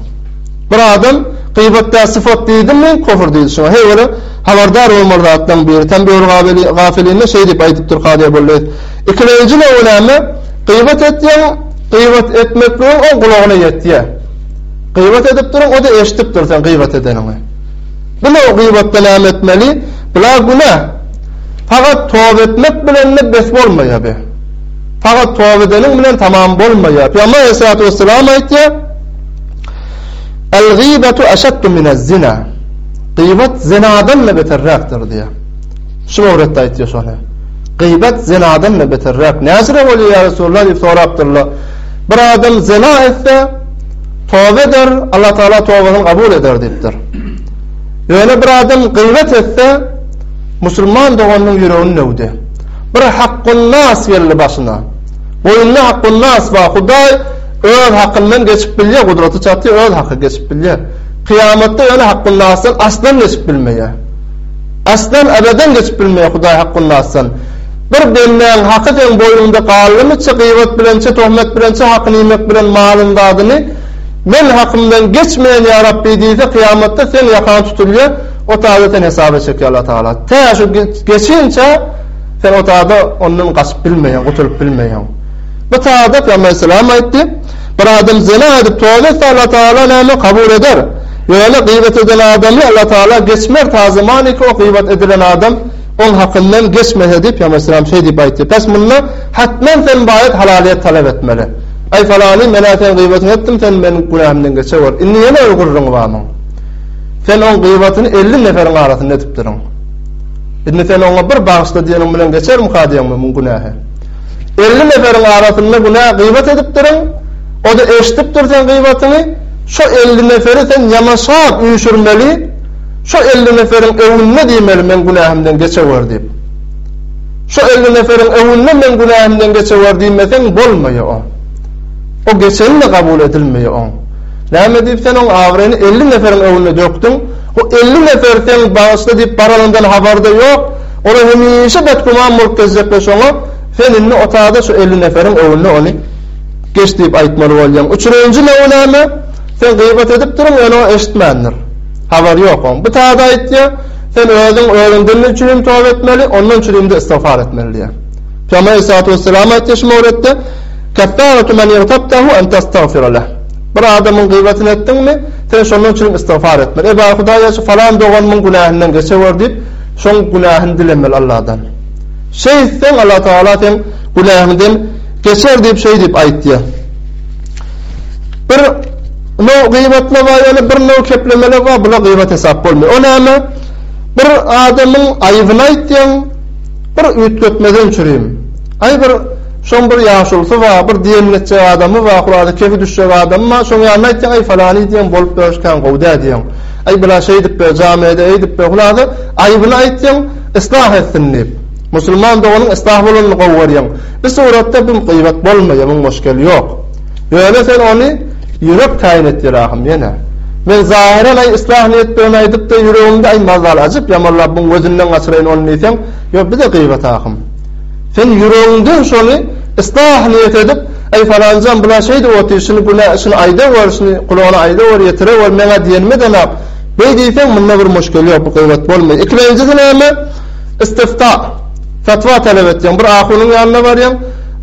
Bir adam gybat däl syfat diýdimi kofr diýdi şuňa he welin habardar bolmaly zatlaň biri Tanbihul gafilinde şeý diýip aýdypdyr Kady Ebu Leýs ikilenji lewi näme gybat etýäň gybat etmekligiň oň gulagyna ýetýä gybat edip duruň oda eşdipdir sen gybat edeniňi bu lew gybatda näme etmeli bula günä pagat toba etmek bilende bes bolmaýa be pagat toba edeniň bilen tamam bolmaýa pygamber aleyhissalatu wesselam aýtýa El-gybatu eşeddu minez-zina, Gybat zinadan-da beterräkdir diýýär. Şu öwretde aýtýar şony. Gybat zinadan-da beterräk. Näçeräk bolýar, ýa Resulallah diýip sorapdyrlar. Bir adam zina etse, toba eder, Allah Tagala tobasyny kabul eder diýipdir. Ýöne bir adam gybat etse, musulman doganynyň ýüregini döwdi. Bir hakkun-nas geldi başyna. Boýunda Hakunnas bar, Hudaý Öz hakyndan geçip bilýär, gudraty çatdy, Öz haky geçip bilýär. Kyýamatda ýöne Hakunnasdan aslan geçip bilmeýär. Aslan ebeden geçip bilmeýär Hudaý Hakunnasdan. Bir bendäň haky seň boýnuňda galdymy, çe gybat bilen, çe töhmet bilen, çe hakyny iýmek bilen malyň zadyny Meň hakymdan geçmeýän ýa Rabbi diýse, kyýamatda seň ýakaň tutulýar, o taýda seni hesaba çekýär Allatagala. Tä şu geçinçä, Sen o zada ondan gaçyp bilmeýäň, gutulyp bilmeýäň. Bu zada Pygamber Aleyhisselam aýtdy, Bir adam zyna edip toba etse Allah Tagala näme kabul eder? Ýöne gybat eden adamy Allah Tagala geçmer ta zamanyky o gybat edilen adam oň hakyndan geçmese diýip Pygamber Aleyhisselam şeý diýip aýtdy. Bes munda hatmen sen baýat halalyýet talap etmeli. Aý falany men-ä seň gybatyňy etdim sen meniň günämden geçewor. Indi ýene bir gürrüň barmyň? Sen oň gybatyny elli neferiň arasynda edipdiriň. Indi sen oňa bir bagyşla diýeniň bilen geçermika diýeňmi muň günähe? Elli neferiň arasynda günä gybat edipdirin, o-da eşidipdir seň gybatyňy, şo elli neferi sen ýaman şat üýşürmeli, şo elli neferiň öwünine diýmeli meň günähimden geçewer diýip. Şo elli neferiň öwünine meň günähimden geçewer diýmeseň bolmaýa o. O geçeni-de gabul edilmeýä oň. Näme diýip sen oň abraýyny elli neferiň öňünde dökdüň? O elli nefer seň bagyşla diýip baranyndan habarda ýok. Olar hemişe betgüman bolup gezjekler şoňa sen indi otagda şu elli neferiň öňünde ony geç diýip aýtmaly bolýaň. Üçürinji lew näme? Sen gybat edip duruň ýöne o eşitmändir. Habary ýok oň. Bu tada aýtýar, sen özüň özüň dilini çürim toba etmeli, ondan çürimde istigfar etmeli diýýär. Pygamber aleyhissalatu vesselam aýtýar şu mowretde, Keffaretu men igtabtahu en testagfira leh. Bir adamyň gybatyny etdiňmi, sen şondan çyn istigfar etmeli. Ebaý Hudaýa şu falan doganymyň günähinden geçewor diýip, şoň günähini dilemeli Alladan. Şeýtseň Allah Tagala seň günähiňden geçer diýip şeý diýip aýt diýýär. Bir now gybatla bar ýaly bir now keplemele bar, bula gybat hesap bolmaýar. O näme? Bir adamyň aýbyny aýt diýen, bir üýtgetmeden çürim. Aý bir Şoň bir ýaşulusy bar, bir diýen etjek adamy bar, hurada kefi düşjek adamy bar, şoň ýanyna aýtýaň, Aý, falany diýen bolup beriş kän gowy dä diýýäň. Aý, bile şeýdip ber, jamiýede eýdip ber, hurada aýbyny aýtýaň, yslah etsin diýip. Musulman doganyň yslah bolanyny gowy görýäň. Bi suratda bim gybat bolmaýar, biň muşkeli ýok. Ýöne sen ony ýürek taýyn et ýylahym, ýene. Men zahyran aý, yslah niýet bilen aýdyp-da, ýüregimde, Aý, mazaly, ajyp ýamanlap, biň gözünden gaçyraýyn ony diýseň, Ýok, bi-de gybat ahym. Sen ýüregiňden şony yslah niýet edip, Eý, falanjam, bula şeýdip otyr, şuny günä, şuny aýdawor, şuny gulagyna aýdawor, ýetirewor, meň-ä diýenimedemok. Beý diýseň, munda bir muşkil ýok, bu gybbat bolmaýar. Ikilenjisi näme? Istifta, fatwa talap etýäň, bir ahunyň ýanyna barýaň,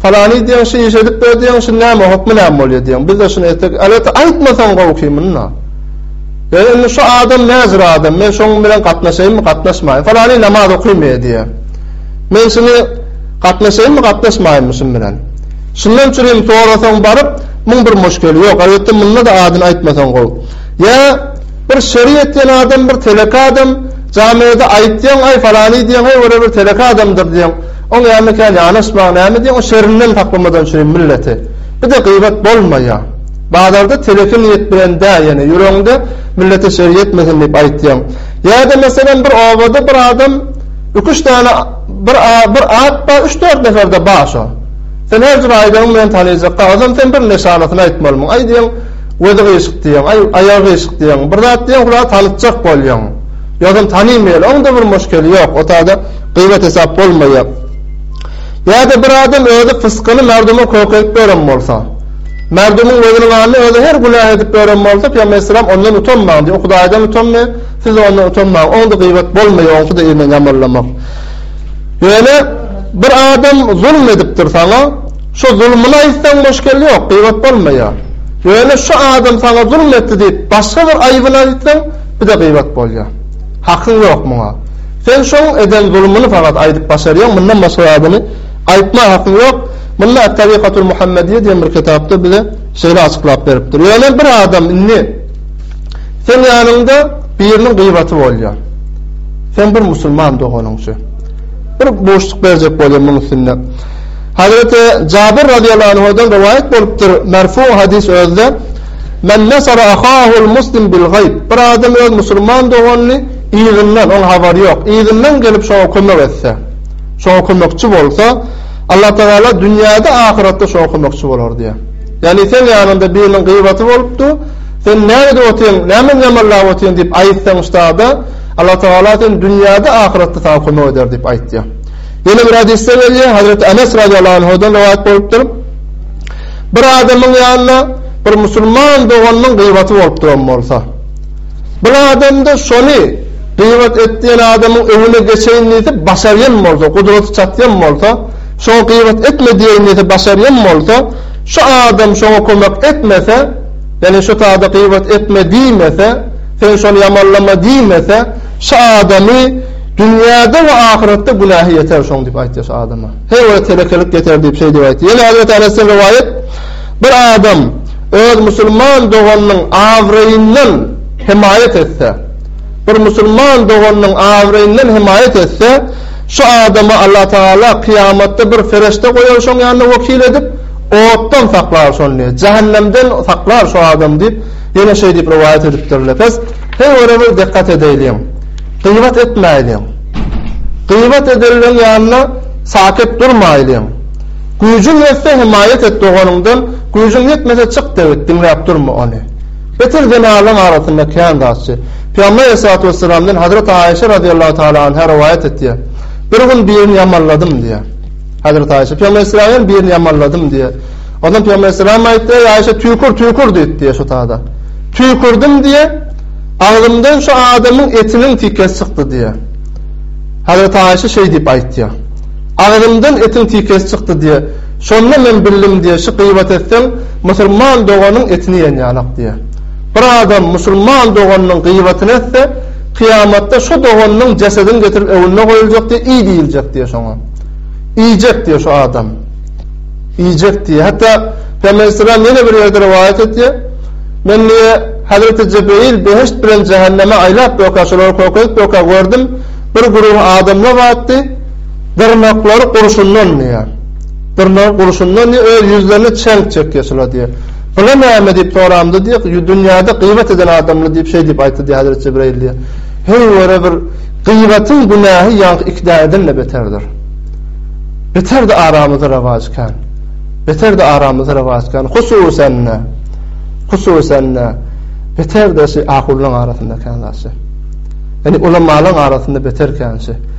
Falany diýeň, şu işi edip ber diýeň, şuny näme, hokmy näme bolýar diýeň. Biz-de şuny etsek, elbetde, aýtmasaň gowy kim unda? Ýöne indi şu adam näjür adam, men şoň bilen gatnaşaýynmy, gatnaşmaýyn. Falany namaz okaýmaýar diýýär. Men şuny gatnaşaýynmy, gatnaşmaýynmy şun bilen? Şundan üçin hem sorasaň baryp, muň bir muşkeli ýok. Elbetde munda-da adyny aýtmasaň gowy. Ýa bir şeri etýän adam, bir teleke adam, jamiada aýtýaň, aý falany diýýäň, heý görä bir teleke adamdyr diýýäň. Oň ýanyna kän ýanaşmaň, näme diýýäň, o şerinden saklamadan şuny milleti. Bir de gybat bolmaýa. Bazarda teleke niýet bilen dä, ýene ýüregiňde millete şeri etmesin diýip aýtýaň. Ýa-da meselem bir obada bir adam, Iki-üç däne bir a bir at bar, üç-dört nefer-de bar şol. Sen her jür aýdagyň meni tanaýjakka, ozam sen bir neşanasyny aýtmalymyň. Aý diýeň, gözi gyşyk diýeň, aý, aýagy gyşyk diýeň, bir zat diýeň, hula tanytjak bolýaň. Ýogsam tanymaýaly, oň-da bir muşkeli ýok, otada gybat hesap bolmaýar. Ýa-da bir adam özi fyskyny merduma kökeýip ýören bolsa, merdumyň gözüniň alny özi her günäh edip ýören bolsa, pygamber aleyhisselam ondan utanmaň diýdi, Hudaýdan utanmaň, Siz ondan utanmaň. Onda gybat bolmaýar, onsuzda eýmen ýamanlamak. Ýöne bir adam zulum edipdir saňa, şo zulumyny aýtsaň muşkil ýok, gybat bolmaýar. Ýöne şu adam saňa zulum etdi diýip, başga bir aýbyny aýtsaň, bir-de gybat bolýar. Hakyň ýok muňa. Sen şoň eden zulumyny fakat aýdyp başarýaň, mundan başga zadyny aýtma hakyň ýok. Muny At-Tarikatul Muhammediyye diýen bir kitapda bize şeýle açyklap beripdir. Ýöne bir adam indi Seň ýanyňda biriniň gybaty bolýar. Seň bir musulman doganyň üçin. Bir buşluk berjek bolýar muň üstünde. Hazreti Jabir razyýallahu anhodan rowaýat bolupdyr, merfu hadys özde, Men nasara ahahul muslim bil gaýb, bir adam öz musulman doganyny yzyndan, oň habary ýok, yzyndan gelip şoňa kömek etse, şoňa kömekçi bolsa, Allah Tagala dünýäde ahyratda şoňa kömekçi bolar diýýär. Ýagny seň ýanyňda biriniň gyýbaty bolupdy, sen näme edip otyň, näme ýamanlap otyň diýip aýtsaň ştada, Allah Tagala sen dünýäde ahyratda saňa kömek eder diýip aýtýar. Ýene bir hadysda gelýär, Hazreti Enes radyýallahu anhudan rowaýat bolupdyr. Bir adamyň ýanyna bir musulman doganynyň gyýbaty bolup duran bolsa, bir adamda şony gyýbat etýän adamyň öňüne geçeýin diýse başarýan bolsa, gudraty çatýan bolsa, Şoňa gybat etme diýeýmesi başarýan bolsa, şu adam şoňa kömek etmese, ýagny şu zada gybat etme diýmese, sen şony ýamanlama diýmese, şu adamy dünýäde we ahyretde günähi ýeter şoň diýip aýtýar şu adama. Heý ola telekelik ýeter diýip şeýdip aýtdy. Ýene Hezreti Anesden rowaýat, Bir adam öz musulman doganynyň abraýyndan hemaýat etse, Bir musulman doganynyň abraýyndan hemaýat etse, şu adamy Allatagala kyýamatda bir ferişde goýar şoň ýanyna wekil edip, otdan saklar şony, jähennemden saklar şu adam diýip, ýene şeý diýip rowaýat edipdir. Nepes her bire bir dikgat edeýliň. Gybat etmäýliň. Gybat edenleň ýanynda saket durmaýlyň. Güýjüň ýetse hemaýat et doganyňdan, güýjüň ýetmese çyk degit, diňläp durma ony. Beter zenanlaryň arasynda kän zatçy. Pygamber aleyhissalatu wesselamdan Hazreti Aişe razyýallahu taala anha rowaýat etýär. Bir gün birini ýamanladym diýär. Hazreti Aişe, Pygamber aleyhissalam hem birini ýamanladym diýär. Ondan Pygamber aleyhissalam aýtdy, Eý Aişe tüýkür, tüýkür diýip diýär şu tada. Tüýkürdim diýär, agzymdan şu adamyň etiniň tikesi çykdy diýär. Hazreti Aişe şeý diýip aýtýar. Agzymdan etiň tikesi çykdy diýär. Şonda men bildim diýýär, şu gybat etseň, musulman doganyň etini iýen ýalak diýýär. Bir adam musulman doganynyň gybatyny etse, kyýamatda şo doganynyň jesedini getirip öňüne goýuljak diýýär, iý diýiljek diýýär şoňa. Iýjek diýýär şu adam. Iýjek diýýär. Hatda Pygamberimiz salam ýene bir ýerde rowaýat etýär. Men diýýär, Hazreti Jibreýil behişt bilen jähennemi aýlap bökär, şolary kökezip bökär gördüm. Bir guruh adamlar bardy. Dyrnaklary gurşundan diýýär. Dyrnagy gurşundan diýýär, öz ýüzlerine çenk çekýär şular diýýär. Bula näme diýip soramda diýýär, ýü dünýäde gybat eden adamlar diýip şeý diýip aýtdy diýýär Hezret Jebreýil diýýär. Heý göre bir gybatyň günähi ýaňky iki däneden-de beterdir. Beter-de aramyzy rowaç kän. Beter-de aramyzy rowaç kän. Hususan-da, hususan-da beter-de şeý ahunlaň arasynda kän zaşy. Ýani ulamalyň arasynda beter kän şeý.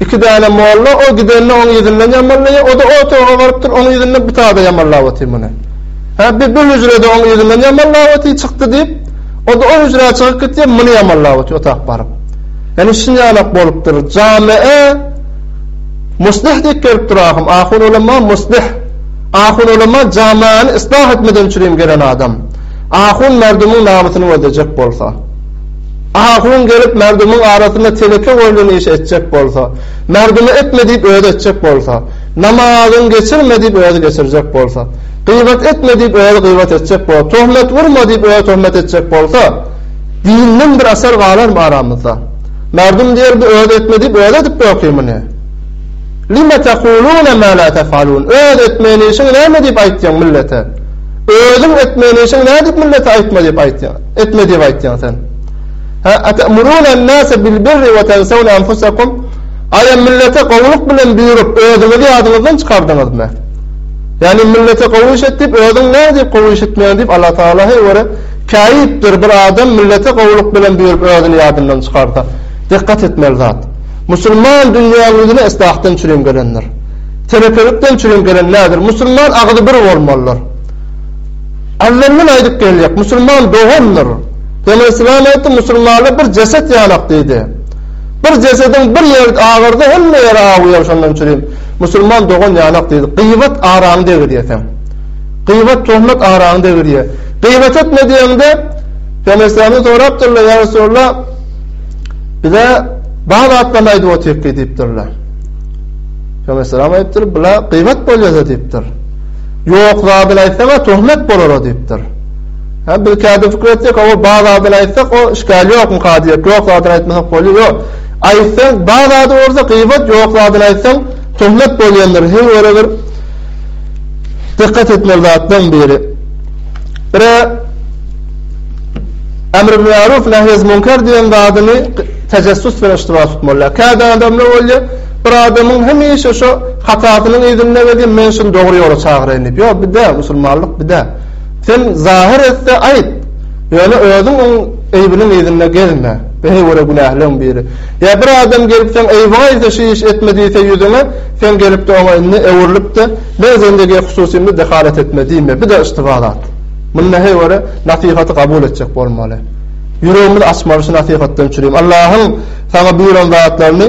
Iki däne molla o gidende oň yzyndan ýamarlaýa, o-da o otaga barypdyr, oň yzyndan bu tada ýamarlap otyr muny. Hä, bi bu hüjrede oň yzyndan ýamarlap otyr, çykdy diýip, o-da o hüjrä çykyp gitýä, muny ýamarlap otyr otap baryp. Ýöne şinýalak bolupdyr. Jame-e Muslih diýip gelipdir ahun. Ahun ulema Muslih. Ahun ulema jame-any islah etmeden çürim gelen adam. Ahun merdumuň namysyny gözlejek bolsa. Ahun gelip merdumuň arasynda teleke boýlan işi etjek bolsa, merduma etme diýip özi etjek bolsa, namazyňy geçirme diýip özi geçirjek bolsa, gybat etme diýip özi gybat etjek bolsa, töhmet urma diýip özi töhmet etjek bolsa, dinden bir asar galarmy aramyzda? Merdum diýer bu özi etme diýip özi edip ýokmy muny? Lime tekulune ma la tefalun öz etmeýän işiňi näme diýip aýtýaň millete? Özüň etmeýän işiňi nädip millete aýtma diýip aýtýaň? Etme diýip aýtýaň sen. Hä, atamuruna en-nase bil-birri we tensawna enfusakum? Aýam millete gowulyk bilen buýrup, özüňizi ýadyňyzdan çykardyňyzmy? Ýagny millete gowy iş et diýip, özüň nädip gowy iş etmeýäň diýip, Allah Tagala heý görä, käýipdir bir adam millete gowulyk bilen buýrup özüni ýadyndan çykarsa. Dykgat etmeli zat. Musulman dünýäň ýüzüne islahdan çürim gelendir. Telekelikden çürim gelen nädir? Musulman agzy bir bolmalydyr. Azaldan aýdyp gelýek, musulman dogandyr. Ýöne yslam aýtdy, musulmana bir jeset ýalak diýdi. Bir jesediň bir ýeri agyrdy, hemme ýeri awuýar, şondan üçinem musulman dogan ýalak diýdi. Gybat araňy degirýär. Gybat, töhmet araňy degirýär. Gybat etme diýende, Pygamberimiz sorapdyrlar, Ýa Resulallah, bize bag zatlaryny aýdyp otyr diýipdirler. Pygamberimiz aýdypdyr, Bular gybat bolýar-da diýipdir. Ýok zadyny aýtsaň-a töhmet bolar-a diýipdir. Hä, biz käte pikir etjek, hawa, bar zadyny aýtsak, o işgäli ýokmyka diýjek, ýok zadyny aýtmasak bolýar. Ýok, aýtsaň, bar zady bolsa gybat, ýok zadyny aýtsaň, töhmet bolýandyr. Her biri bir dykgat etmeli zatlaryň biri. Bir-ä Emr bil-ma'ruf, nehy ez-münker diýen zadyny tejassus bilen yştyba tutmalylar. Käte adamlar bolýar, Bir adamyň hemişe şo hatasynyň yzynda gezýän men şuny dogry ýola çagyraýyn diýip. Ýok bir dä musulmanlyk bir dä. Sen zahyr etse aýt. Ýöne özüň oň eýbiniň yzynda gezme. Bu heý göre günähleň biri. Ýa bir adam gelip seň eýbiňi aýtsa şi iş etme diýse ýüzüňe sen gelipde oňa indi öwrülipde meň zendegiýe hususymda dehalat etme diýme bu da yştyba zat. Munda heý göre nasihaty gabul etjek bolmaly. Ýüregimizi açmaly şu nasihatdan çürim. Allahyň saňa buýran zatlaryny